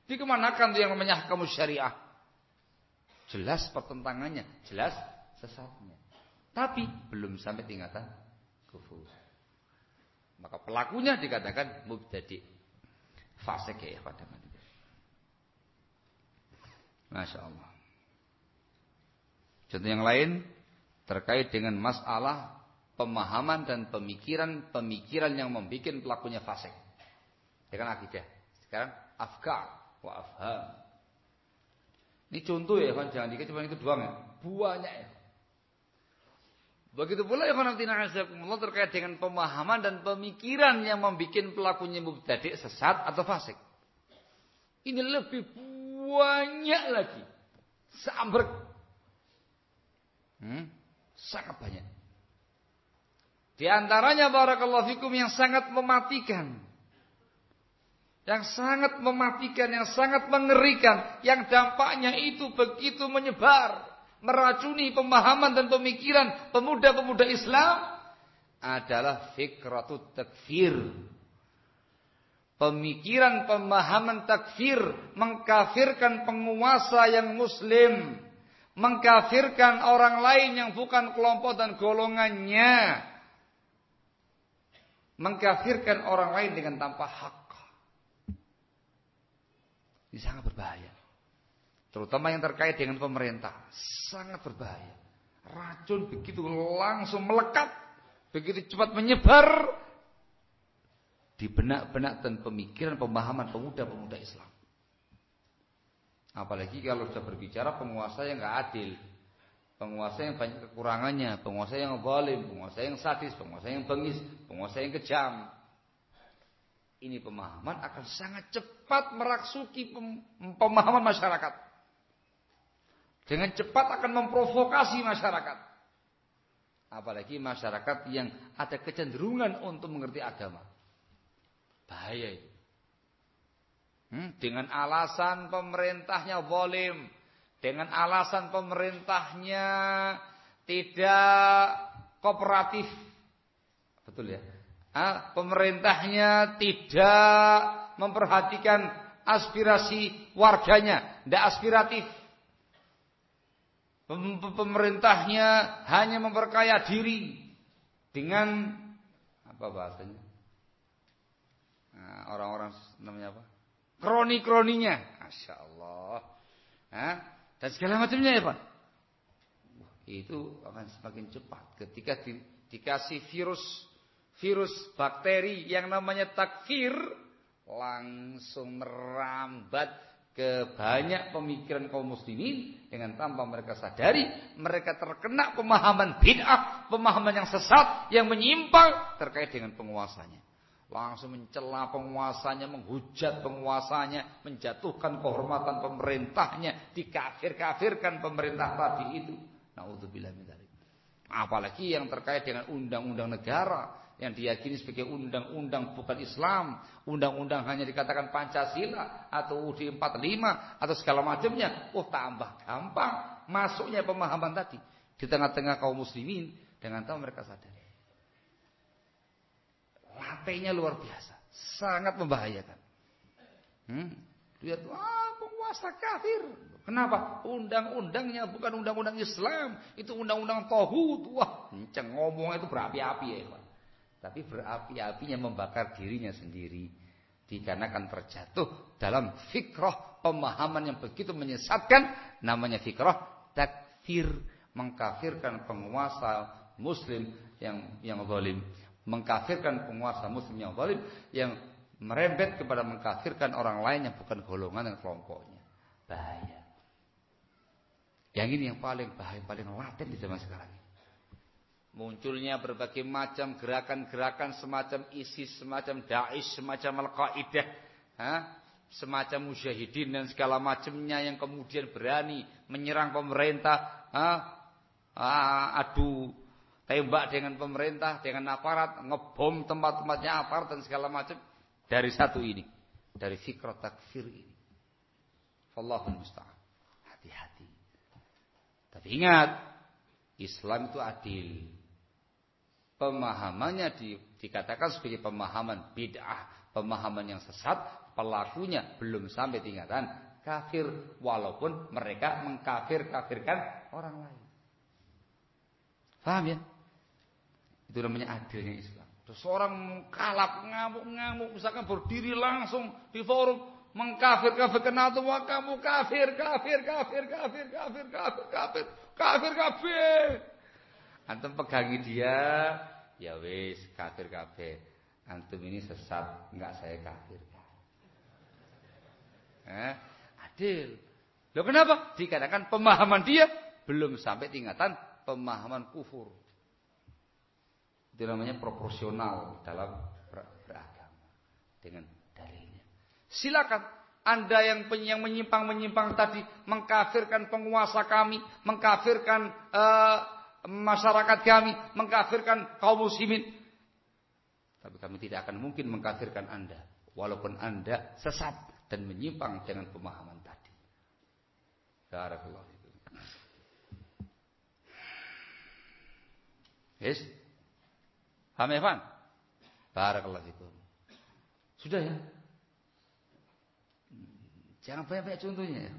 Dikemanakan itu yang namanya kamu syariah? Jelas pertentangannya, jelas sesatnya. Tapi belum sampai tingkatan kufur. Maka pelakunya dikatakan mubtadi. Fasik ya pada Masya Allah. Contoh yang lain terkait dengan masalah pemahaman dan pemikiran-pemikiran yang membuat pelakunya fasik. Dengan akidah. Sekarang afkar wa afham. Ini contoh ya, kan jangan dikit cuma itu doang ya. Banyak ya. Begitu pula ya Allah terkait dengan pemahaman dan pemikiran yang membuat pelakunya mubtadi sesat atau fasik. Ini lebih banyak lagi. Sambrek. Hmm? Sangat banyak. Di antaranya barakallahu fikum yang sangat mematikan. Yang sangat mematikan, yang sangat mengerikan. Yang dampaknya itu begitu menyebar. Meracuni pemahaman dan pemikiran pemuda-pemuda Islam. Adalah fikratut takfir. Pemikiran pemahaman takfir. Mengkafirkan penguasa yang muslim mengkafirkan orang lain yang bukan kelompok dan golongannya. Mengkafirkan orang lain dengan tanpa hak. Ini sangat berbahaya. Terutama yang terkait dengan pemerintah. Sangat berbahaya. Racun begitu langsung melekat. Begitu cepat menyebar. Di benak-benak dan pemikiran pemahaman pemuda-pemuda Islam. Apalagi kalau sudah berbicara penguasa yang nggak adil, penguasa yang banyak kekurangannya, penguasa yang zalim, penguasa yang sadis, penguasa yang bengis, penguasa yang kejam. Ini pemahaman akan sangat cepat merasuki pemahaman masyarakat. Dengan cepat akan memprovokasi masyarakat. Apalagi masyarakat yang ada kecenderungan untuk mengerti agama. Bahaya itu. Hmm, dengan alasan pemerintahnya zalim, dengan alasan pemerintahnya tidak kooperatif. Betul ya? Ah, pemerintahnya tidak memperhatikan aspirasi warganya, tidak aspiratif. Pemerintahnya hanya memperkaya diri dengan apa bahasanya? Nah, orang-orang namanya apa? Kroni-kroninya. Masya Allah. Hah? Dan segala macamnya ya Pak. Itu akan semakin cepat ketika di, dikasih virus virus bakteri yang namanya takfir langsung merambat ke banyak pemikiran kaum muslimin dengan tanpa mereka sadari mereka terkena pemahaman bid'ah, pemahaman yang sesat yang menyimpang terkait dengan penguasanya langsung mencela penguasanya, menghujat penguasanya, menjatuhkan kehormatan pemerintahnya, dikafir-kafirkan pemerintah tadi itu. Nauzubillah min Apalagi yang terkait dengan undang-undang negara yang diyakini sebagai undang-undang bukan Islam, undang-undang hanya dikatakan Pancasila atau UUD 45 atau segala macamnya. Oh, tambah gampang masuknya pemahaman tadi di tengah-tengah kaum muslimin dengan tahu mereka sadar. Latenya luar biasa. Sangat membahayakan. Hmm? Lihat, ah penguasa kafir. Kenapa? Undang-undangnya bukan undang-undang Islam, itu undang-undang tohut. Wah, kenceng ngomong itu berapi-api ya, Pak. Tapi berapi-apinya membakar dirinya sendiri. Dikarenakan terjatuh dalam fikrah pemahaman yang begitu menyesatkan. Namanya fikrah takfir. Mengkafirkan penguasa muslim yang yang zalim. Mengkafirkan penguasa muslim yang zalim. Yang merembet kepada mengkafirkan orang lain yang bukan golongan dan kelompoknya. Bahaya. Yang ini yang paling bahaya, paling laten di zaman sekarang. Munculnya berbagai macam gerakan-gerakan semacam ISIS, semacam Daesh, semacam Al-Qaeda, semacam Mujahidin dan segala macamnya yang kemudian berani menyerang pemerintah, ha? adu tembak dengan pemerintah, dengan aparat, ngebom tempat-tempatnya aparat dan segala macam dari satu ini, dari fikrat takfir ini. Allahul musta'an. Hati-hati. Tapi ingat, Islam itu adil pemahamannya di, dikatakan sebagai pemahaman bid'ah, pemahaman yang sesat, pelakunya belum sampai tingkatan kafir walaupun mereka mengkafir-kafirkan orang lain. Paham ya? Itu namanya adilnya Islam. Terus orang kalap, ngamuk-ngamuk, misalkan berdiri langsung di forum mengkafir-kafirkan atau kamu kafir, kafir, kafir, kafir, kafir, kafir, kafir, kafir, kafir. Antum pegangi dia, ya wis kafir kafir. Antum ini sesat, enggak saya kafir. Eh, adil. Loh kenapa? Dikatakan pemahaman dia belum sampai tingkatan pemahaman kufur. Itu namanya proporsional dalam ber beragama dengan dalilnya. Silakan anda yang yang menyimpang-menyimpang tadi mengkafirkan penguasa kami, mengkafirkan uh, masyarakat kami, mengkafirkan kaum muslimin. Tapi kami tidak akan mungkin mengkafirkan Anda. Walaupun Anda sesat dan menyimpang dengan pemahaman tadi. Barakallahu Yes? Paham Pak? Barakallahu fikum. Sudah ya? Jangan banyak-banyak contohnya ya.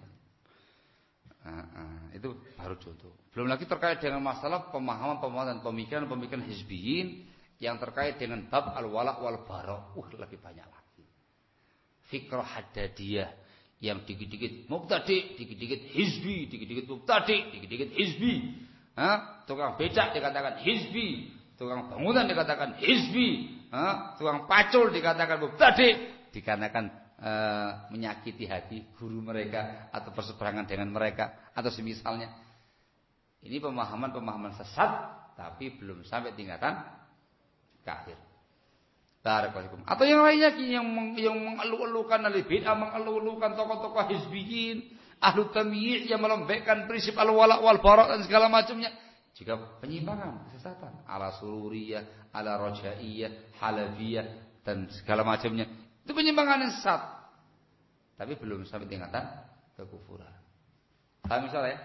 Nah, itu baru contoh. Belum lagi terkait dengan masalah pemahaman-pemahaman pemikiran-pemikiran hizbiyin yang terkait dengan bab al-wala wal bara. Uh, lebih banyak lagi. Fikrah hadadiyah yang dikit-dikit mubtadi, dikit-dikit hizbi, dikit-dikit mubtadi, dikit-dikit hizbi. Hah? Tukang becak dikatakan hizbi, tukang bangunan dikatakan hizbi, tukang pacul dikatakan mubtadi, dikarenakan e, menyakiti hati guru mereka atau berseberangan dengan mereka atau semisalnya. Ini pemahaman-pemahaman sesat tapi belum sampai tingkatan kafir. Barakallahu Atau yang lainnya yang yang mengeluh-elukan ahli bid'ah, mengeluh-elukan tokoh-tokoh hizbiyin, ahlu tamyiz yang melembekkan prinsip al-wala wal bara dan segala macamnya. Jika penyimpangan, kesesatan, ala sururiyah, ala rojaiyah, halafiyah dan segala macamnya itu penyimpangan yang sesat. Tapi belum sampai tingkatan kekufuran. Paham misalnya ya?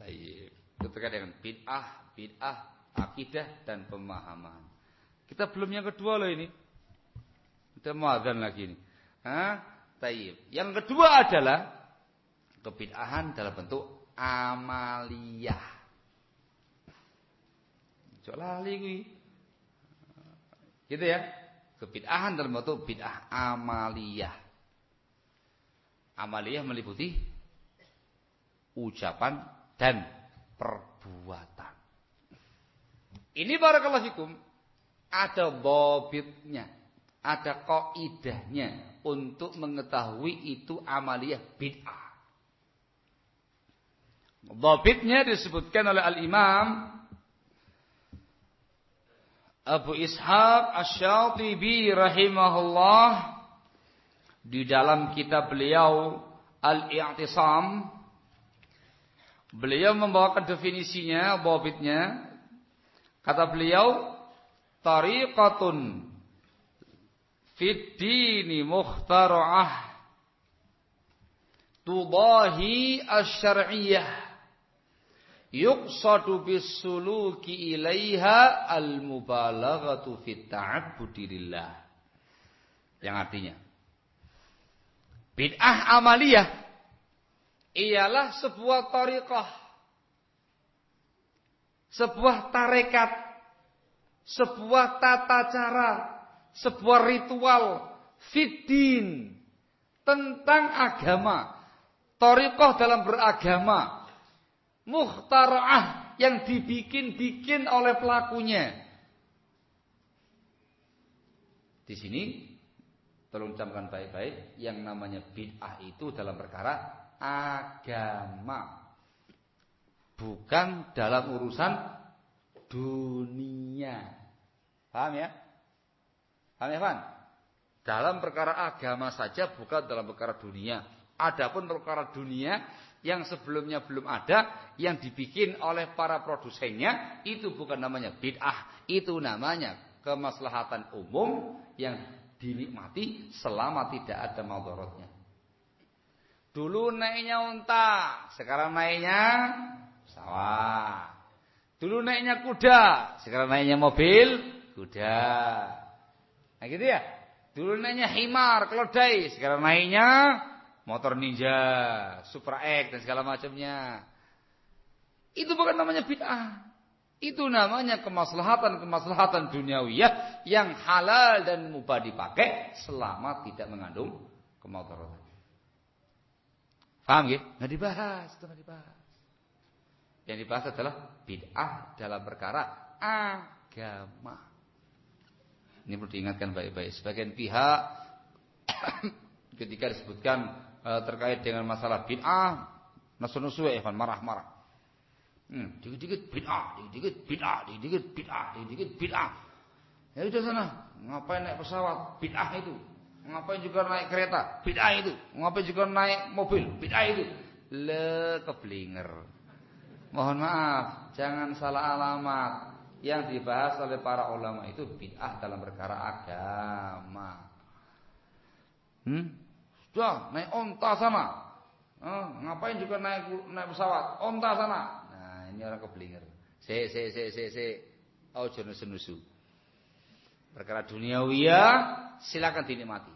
Baik. Itu terkait dengan bid'ah, bid'ah, akidah dan pemahaman. Kita belum yang kedua loh ini. Kita mau azan lagi ini. Hah? Taib. Yang kedua adalah kebid'ahan dalam bentuk amaliyah. Cok lali Gitu ya. Kebid'ahan dalam bentuk bid'ah amaliyah. Amaliyah meliputi ucapan dan perbuatan. Ini barakallahu fikum ada bobitnya, ada kaidahnya untuk mengetahui itu amaliyah bid'ah. Bobitnya disebutkan oleh Al-Imam Abu Ishaq Ash-Shatibi rahimahullah di dalam kitab beliau Al-I'tisam beliau membawakan definisinya, bobitnya. Kata beliau tariqatun fid dini mukhtara'ah tudahi asy-syar'iyyah yuqsadu bisuluki ilaiha al-mubalaghatu fit ta'abbudi lillah. Yang artinya Bid'ah amaliyah ialah sebuah tariqah. Sebuah tarekat. Sebuah tata cara. Sebuah ritual. Fiddin. Tentang agama. Tariqah dalam beragama. Muhtara'ah yang dibikin-bikin oleh pelakunya. Di sini tolong camkan baik-baik yang namanya bid'ah itu dalam perkara agama. Bukan dalam urusan dunia. Paham ya? Paham ya, Pan? Dalam perkara agama saja bukan dalam perkara dunia. Adapun perkara dunia yang sebelumnya belum ada yang dibikin oleh para produsennya itu bukan namanya bid'ah, itu namanya kemaslahatan umum yang dinikmati selama tidak ada madaratnya. Dulu naiknya unta, sekarang naiknya pesawat. Dulu naiknya kuda, sekarang naiknya mobil, kuda. Nah gitu ya. Dulu naiknya himar, keledai, sekarang naiknya motor ninja, Supra X dan segala macamnya. Itu bukan namanya bid'ah. Itu namanya kemaslahatan-kemaslahatan duniawiyah yang halal dan mubah dipakai selama tidak mengandung kemadaratan. Paham ya? Nggak dibahas, itu nggak dibahas. Yang dibahas adalah bid'ah dalam perkara agama. Ini perlu diingatkan baik-baik. Sebagian pihak [coughs] ketika disebutkan eh, terkait dengan masalah bid'ah, nasu-nasu ya, marah-marah. Hmm, dikit-dikit bid'ah, dikit-dikit bid'ah, dikit-dikit bid'ah, dikit-dikit bid'ah. Ya udah sana, ngapain naik pesawat? Bid'ah itu. Ngapain juga naik kereta? Bid'ah itu. Ngapain juga naik mobil? Bid'ah itu. Le keblinger. Mohon maaf, jangan salah alamat. Yang dibahas oleh para ulama itu bid'ah dalam perkara agama. Hmm? Sudah, naik onta sana. Eh, ngapain juga naik naik pesawat? Onta sana ini orang keblinger. Se se se se se. Oh jono senusu. Perkara duniawiyah silakan dinikmati.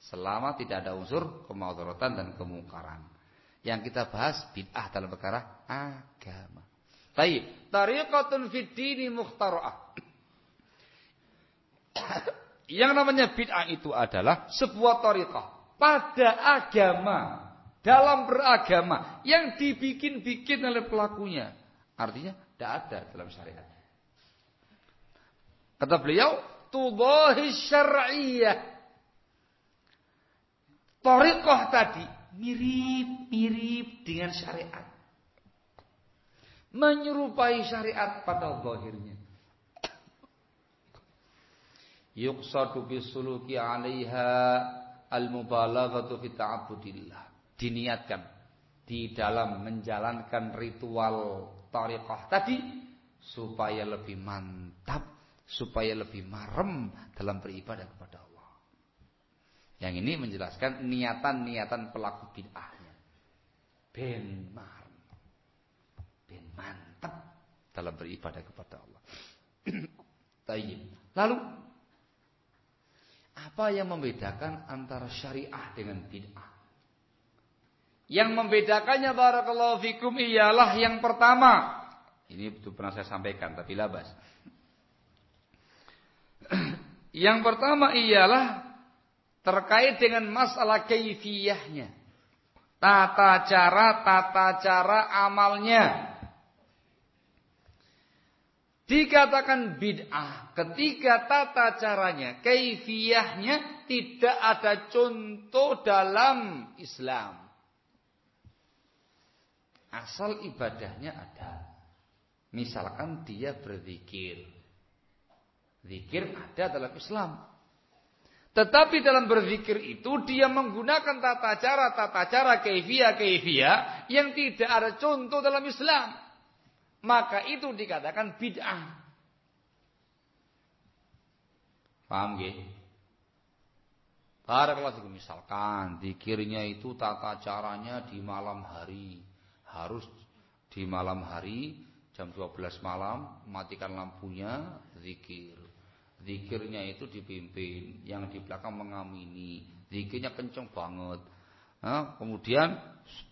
Selama tidak ada unsur kemaudaratan dan kemungkaran. Yang kita bahas bid'ah dalam perkara agama. Baik, tariqatun fid dini mukhtara'ah. [coughs] Yang namanya bid'ah itu adalah sebuah tariqah pada agama, dalam beragama yang dibikin-bikin oleh pelakunya. Artinya tidak ada dalam syariat. Kata beliau, tubahi syar'iyah. Torikoh tadi mirip-mirip dengan syariat. Menyerupai syariat pada zahirnya. Yuqsadu bisuluki 'alaiha al-mubalaghatu fi ta'abbudillah. Diniatkan di dalam menjalankan ritual tariqah tadi supaya lebih mantap, supaya lebih marem dalam beribadah kepada Allah. Yang ini menjelaskan niatan-niatan pelaku bid'ahnya. Ben marem. Ben mantap dalam beribadah kepada Allah. [clears throat] Tayyib. Lalu apa yang membedakan antara syariah dengan bid'ah? Yang membedakannya barakallahu fikum ialah yang pertama. Ini itu pernah saya sampaikan tapi labas. [clears throat] yang pertama ialah terkait dengan masalah kaifiyahnya. Tata cara, tata cara amalnya. Dikatakan bid'ah ketika tata caranya, kaifiyahnya tidak ada contoh dalam Islam. Asal ibadahnya ada. Misalkan dia berzikir. Zikir ada dalam Islam. Tetapi dalam berzikir itu dia menggunakan tata cara, tata cara keifia keifia yang tidak ada contoh dalam Islam. Maka itu dikatakan bid'ah. Paham gak? Barakallahu misalkan zikirnya itu tata caranya di malam hari harus di malam hari jam 12 malam matikan lampunya zikir. Zikirnya itu dipimpin, yang di belakang mengamini. Zikirnya kenceng banget. Nah, kemudian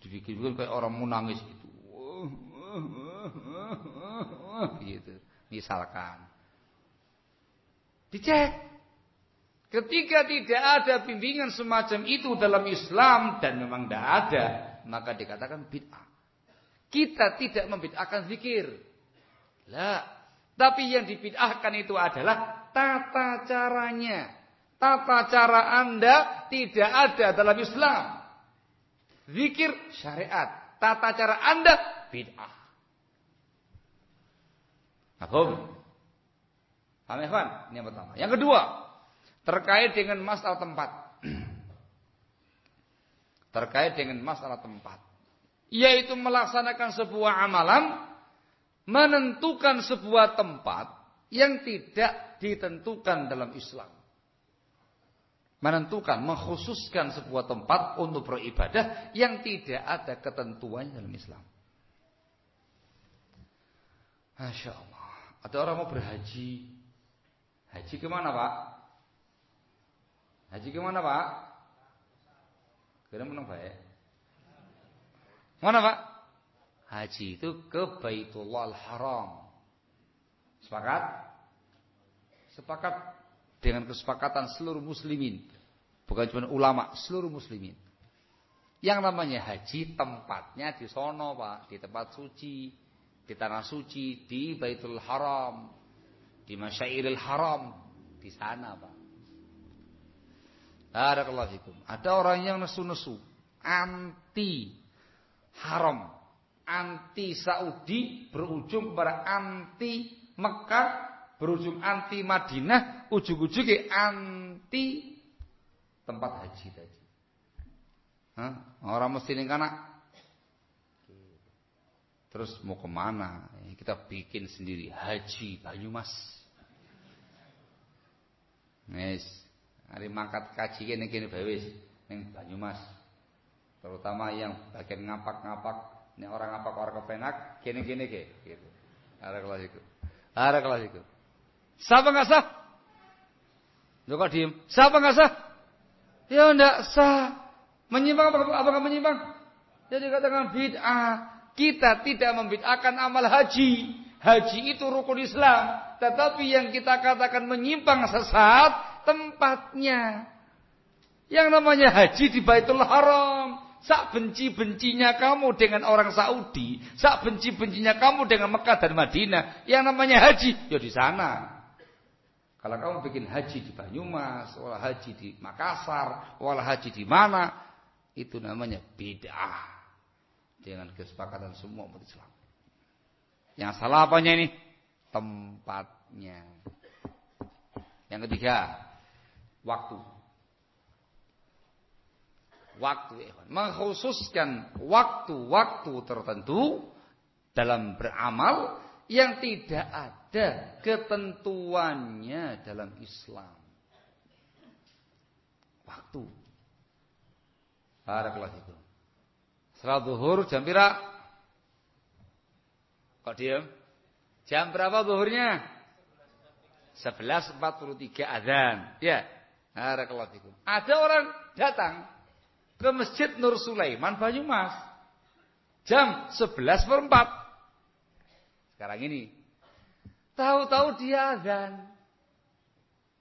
dibikin kayak orang mau nangis gitu. Gitu. Misalkan. Dicek. Ketika tidak ada bimbingan semacam itu dalam Islam dan memang tidak ada, maka dikatakan bid'ah. Kita tidak membid'ahkan zikir. Lah, tapi yang dibid'ahkan itu adalah tata caranya. Tata cara Anda tidak ada dalam Islam. Zikir syariat. Tata cara Anda bid'ah. Paham? Paham ya, Ini yang pertama. Yang kedua, terkait dengan masalah tempat. [clears throat] terkait dengan masalah tempat. Yaitu melaksanakan sebuah amalan, menentukan sebuah tempat yang tidak ditentukan dalam Islam. Menentukan, mengkhususkan sebuah tempat untuk beribadah yang tidak ada ketentuannya dalam Islam. Masya Allah. Ada orang mau berhaji. Haji ke mana Pak? Haji ke mana Pak? Kira menang baik. Mana Pak? Haji itu ke Baitullah Al-Haram. Sepakat? Sepakat dengan kesepakatan seluruh muslimin. Bukan cuma ulama, seluruh muslimin. Yang namanya haji tempatnya di sono Pak, di tempat suci, di tanah suci, di Baitul Haram, di Masyairil Haram, di sana Pak. Barakallahu fikum. Ada orang yang nesu-nesu, anti haram, anti Saudi, berujung kepada anti Mekah, berujung anti Madinah, ujung-ujungnya anti tempat haji tadi. Hah? Orang mesti ini kanak. Terus mau ke mana? Kita bikin sendiri haji Banyumas. Nes, Hari mangkat kaji kene kene bae wis ning Banyumas. Terutama yang bagian ngapak-ngapak, ini orang ngapak orang kepenak, kene-kene ke gitu. Ada kelas itu. Ada kelas itu. Sah apa enggak sah? Kok diem? Sah apa enggak sah? Ya enggak sah. Menyimpang apa apakah menyimpang? Jadi katakan bid'ah. Kita tidak membid'ahkan amal haji. Haji itu rukun Islam. Tetapi yang kita katakan menyimpang sesat tempatnya. Yang namanya haji di Baitul Haram. Sak benci-bencinya kamu dengan orang Saudi, sak benci-bencinya kamu dengan Mekah dan Madinah, yang namanya haji ya di sana. Kalau kamu bikin haji di Banyumas, wala haji di Makassar, wala haji di mana, itu namanya bid'ah dengan kesepakatan semua umat Islam. Yang salah apanya ini? Tempatnya. Yang ketiga, waktu. Waktu, mengkhususkan waktu-waktu tertentu dalam beramal yang tidak ada ketentuannya dalam Islam. Waktu. Barakallahu. Salat zuhur jam pira? Kok diam? Jam berapa zuhurnya? 11.43 azan. Ya. Barakallahu. Ada orang datang ke Masjid Nur Sulaiman Banyumas. Jam 11 per 4. Sekarang ini. Tahu-tahu dia azan.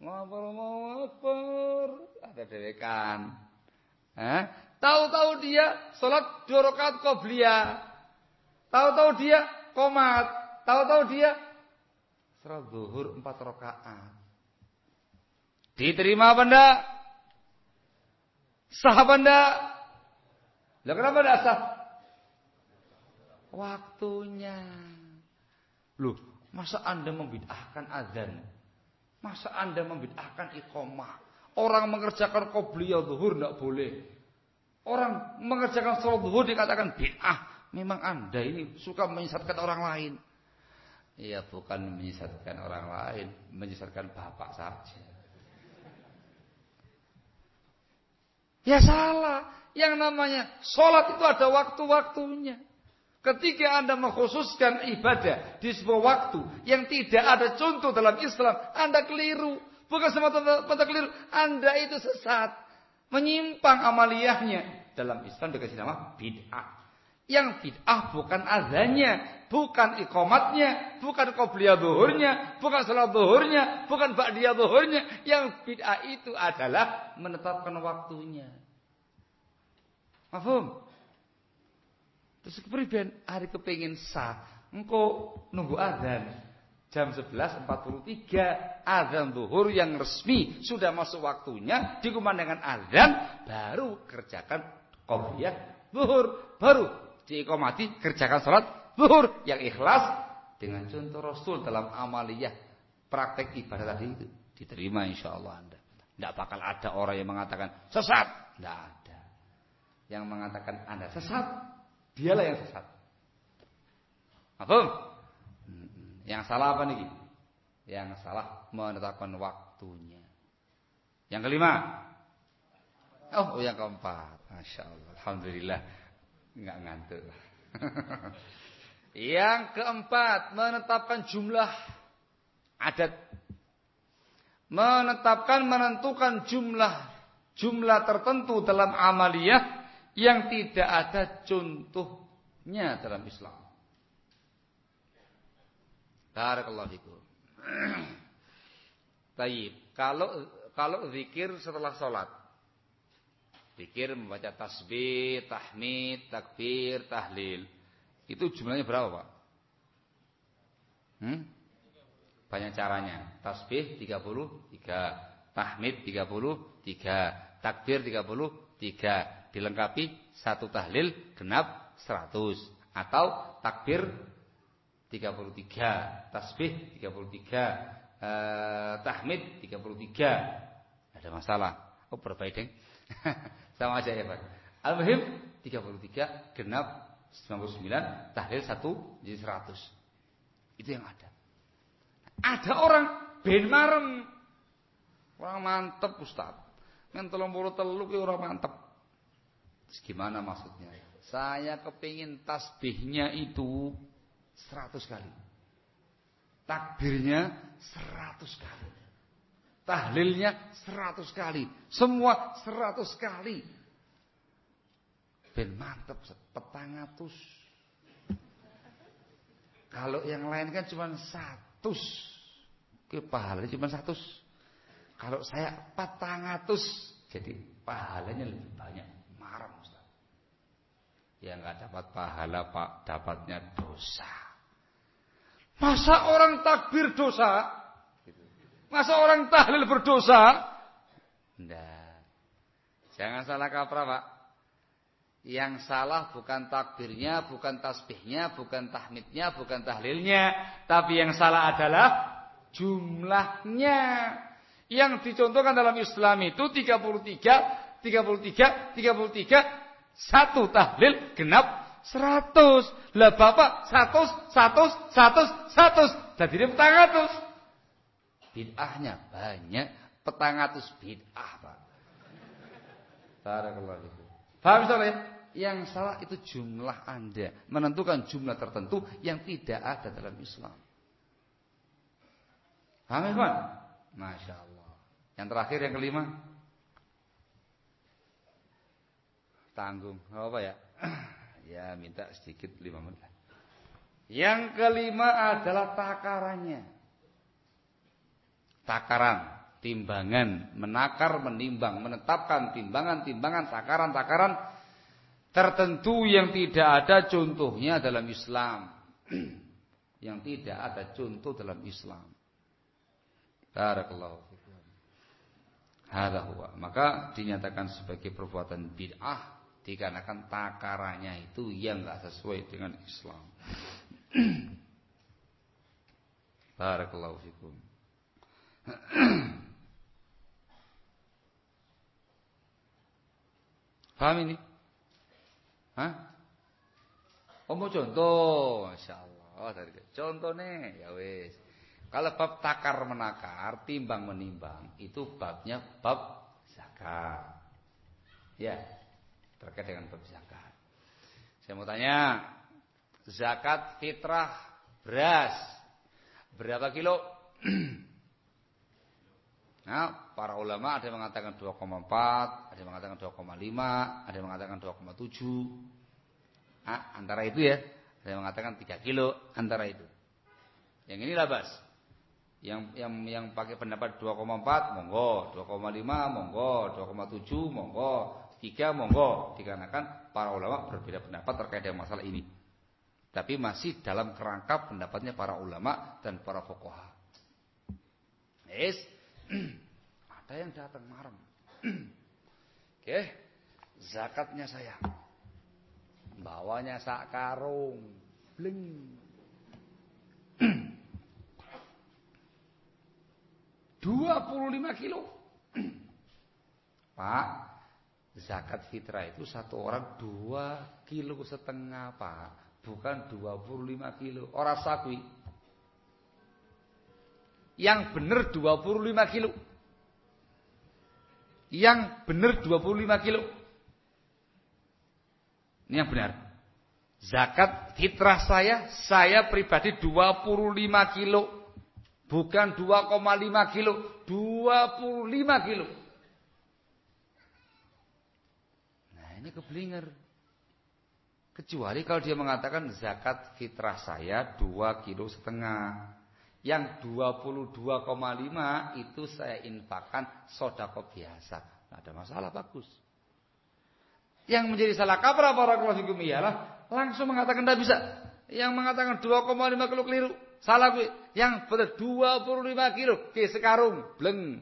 Ngobrol-ngobrol. Ada dewekan. Tahu-tahu dia sholat dua rakaat qobliyah. Tahu-tahu dia komat. Tahu-tahu dia sholat zuhur empat rakaat. Diterima apa enggak? Sah apa enggak? Lah kenapa enggak sah? Waktunya. Loh, masa Anda membid'ahkan azan? Masa Anda membid'ahkan iqamah? Orang mengerjakan qobliyah zuhur enggak boleh. Orang mengerjakan sholat zuhur dikatakan bid'ah. Memang anda ini suka menyesatkan orang lain. Iya bukan menyesatkan orang lain. Menyesatkan bapak saja. Ya salah. Yang namanya sholat itu ada waktu-waktunya. Ketika anda mengkhususkan ibadah di sebuah waktu yang tidak ada contoh dalam Islam, anda keliru. Bukan semata-mata keliru, anda itu sesat menyimpang amaliyahnya dalam Islam dikasih nama bid'ah. Yang bid'ah bukan azannya, bukan ikomatnya, bukan qobliyah zuhurnya, bukan salat zuhurnya, bukan ba'diyah zuhurnya. Yang bid'ah itu adalah menetapkan waktunya. Mahfum? Terus kepriben hari kepingin sah, engkau nunggu azan jam 11.43 azan zuhur yang resmi sudah masuk waktunya dikumandangkan azan baru kerjakan qobliyah zuhur baru. Diikomati kerjakan sholat zuhur. Yang ikhlas dengan contoh Rasul dalam amaliyah praktek ibadah tadi itu diterima insya Allah anda. Tidak bakal ada orang yang mengatakan sesat. Tidak ada. Yang mengatakan anda sesat dialah yang sesat. Apa yang salah apa nih? Yang salah menetapkan waktunya. Yang kelima? Oh yang keempat masya Allah alhamdulillah Enggak ngantuk. [laughs] Yang keempat, menetapkan jumlah adat. Menetapkan menentukan jumlah jumlah tertentu dalam amaliyah yang tidak ada contohnya dalam Islam. Barakallahu fikum. [clears throat] Taib. Kalau kalau zikir setelah sholat Pikir membaca tasbih, tahmid, takbir, tahlil. Itu jumlahnya berapa, Pak? Hmm? Banyak caranya. Tasbih 33, tahmid 33, takbir 33. Dilengkapi satu tahlil genap 100 atau takbir 33, tasbih 33, eh, tahmid 33. Ada masalah. Oh, Deng. [laughs] Sama aja ya Pak. Al-Muhim 33 genap 99 tahlil 1 jadi 100. Itu yang ada. Ada orang ben marem. Orang mantep Ustaz. Men 33 ki orang mantep. Terus gimana maksudnya? Saya kepingin tasbihnya itu 100 kali. Takbirnya 100 kali. Tahlilnya seratus kali. Semua seratus kali. Ben mantep petangatus. Kalau yang lain kan cuma satu. Ke pahalanya cuma satu. Kalau saya petangatus. Jadi pahalanya lebih banyak. Marah Ustaz. Ya nggak dapat pahala pak. Dapatnya dosa. Masa orang takbir dosa? Masa orang tahlil berdosa? Tidak. Jangan salah kaprah, Pak. Yang salah bukan takbirnya, bukan tasbihnya, bukan tahmidnya, bukan tahlilnya, tapi yang salah adalah jumlahnya. Yang dicontohkan dalam Islam itu 33, 33, 33, satu tahlil genap 100. Lah Bapak 100, 100, 100, 100. Jadi 400. Bid'ahnya banyak, petang atus bid'ah, Pak. Barakallahu fikum. Paham soalnya? Yang salah itu jumlah Anda, menentukan jumlah tertentu yang tidak ada dalam Islam. Paham ya? Masya Allah. Yang terakhir yang kelima. Tanggung. Apa ya? [clears throat] ya minta sedikit lima menit. Yang kelima adalah takarannya takaran, timbangan, menakar, menimbang, menetapkan timbangan-timbangan, takaran-takaran tertentu yang tidak ada contohnya dalam Islam. [clears throat] yang tidak ada contoh dalam Islam. Barakallahu fikum. Hadza huwa. Maka dinyatakan sebagai perbuatan bid'ah dikarenakan takarannya itu yang enggak sesuai dengan Islam. [clears throat] Barakallahu fikum. [clears throat] Paham ini? Hah? Oh mau contoh, Masya Allah. Dari contohnya, ya wes. Kalau bab takar menakar, timbang menimbang, itu babnya bab zakat. Ya, terkait dengan bab zakat. Saya mau tanya, zakat fitrah beras berapa kilo? [clears throat] Nah, para ulama ada yang mengatakan 2,4, ada yang mengatakan 2,5, ada yang mengatakan 2,7. Nah, antara itu ya, ada yang mengatakan 3 kilo antara itu. Yang ini labas. Yang yang yang pakai pendapat 2,4 monggo, 2,5 monggo, 2,7 monggo, 3 monggo dikarenakan para ulama berbeda pendapat terkait dengan masalah ini. Tapi masih dalam kerangka pendapatnya para ulama dan para fuqaha. Yes. [clears throat] Ada yang datang marem. [clears throat] Oke, zakatnya saya. Bawanya sak karung. Bling. [clears throat] 25 kilo. Pak, zakat fitrah itu satu orang dua kilo setengah Pak. Bukan 25 kilo. Orang sakwi. Yang benar 25 kilo. Yang benar 25 kilo. Ini yang benar. Zakat fitrah saya, saya pribadi 25 kilo. Bukan 2,5 kilo, 25 kilo. Nah ini keblinger. Kecuali kalau dia mengatakan zakat fitrah saya 2 kilo setengah. Yang 22,5 itu saya infakkan sodako biasa. Tidak ada masalah, bagus. Yang menjadi salah kaprah para fikum ialah langsung mengatakan tidak bisa. Yang mengatakan 2,5 kilo keliru. Salah gue. Yang benar 25 kilo. Ke sekarung. Bleng.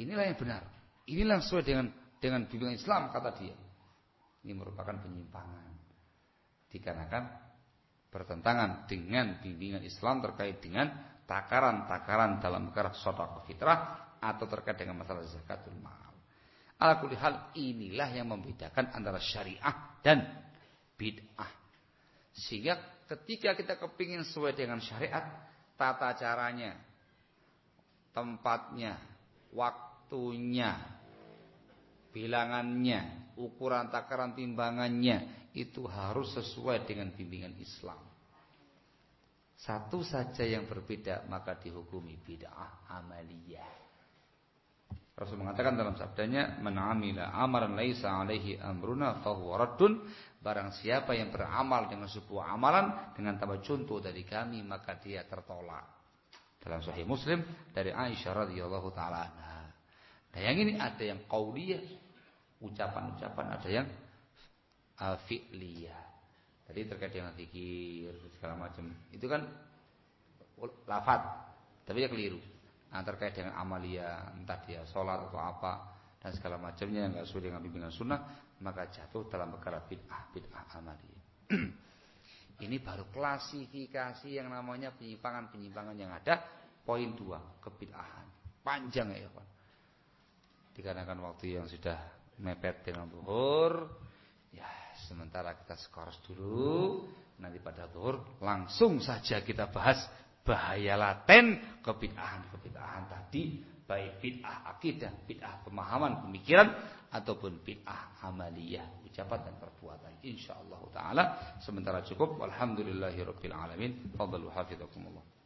Inilah yang benar. Inilah yang sesuai dengan dengan bimbingan Islam kata dia. Ini merupakan penyimpangan. Dikarenakan bertentangan dengan bimbingan Islam terkait dengan takaran-takaran dalam perkara sedekah fitrah atau terkait dengan masalah zakatul mal. Ala hal inilah yang membedakan antara syariah dan bid'ah. Sehingga ketika kita kepingin sesuai dengan syariat, tata caranya, tempatnya, waktunya, bilangannya, ukuran takaran timbangannya itu harus sesuai dengan bimbingan Islam. Satu saja yang berbeda maka dihukumi bid'ah amaliyah. Rasul mengatakan dalam sabdanya, "Man 'amila amalan laisa 'alaihi amruna fahuwa raddun." Barang siapa yang beramal dengan sebuah amalan dengan tanpa contoh dari kami maka dia tertolak. Dalam Sahih Muslim dari Aisyah radhiyallahu taala. Nah, yang ini ada yang qauliyah, ucapan-ucapan, ada yang uh, fi'liyah. Tadi terkait dengan zikir segala macam. Itu kan lafaz, tapi dia keliru. Nah, terkait dengan amalia, entah dia sholat atau apa dan segala macamnya yang nggak sesuai dengan bimbingan sunnah, maka jatuh dalam perkara bid'ah, bid'ah amalia. [clears throat] Ini baru klasifikasi yang namanya penyimpangan-penyimpangan yang ada. Poin dua, kebid'ahan. Panjang ya Pak. Dikarenakan waktu yang sudah mepet dengan zuhur, ya sementara kita skors dulu. Nanti pada zuhur langsung saja kita bahas bahaya laten kebid'ahan-kebid'ahan tadi baik bid'ah akidah, bid'ah pemahaman, pemikiran ataupun bid'ah amaliyah, ucapan dan perbuatan. Insyaallah taala sementara cukup. Alhamdulillahirabbil alamin. Fadhalu hafizakumullah.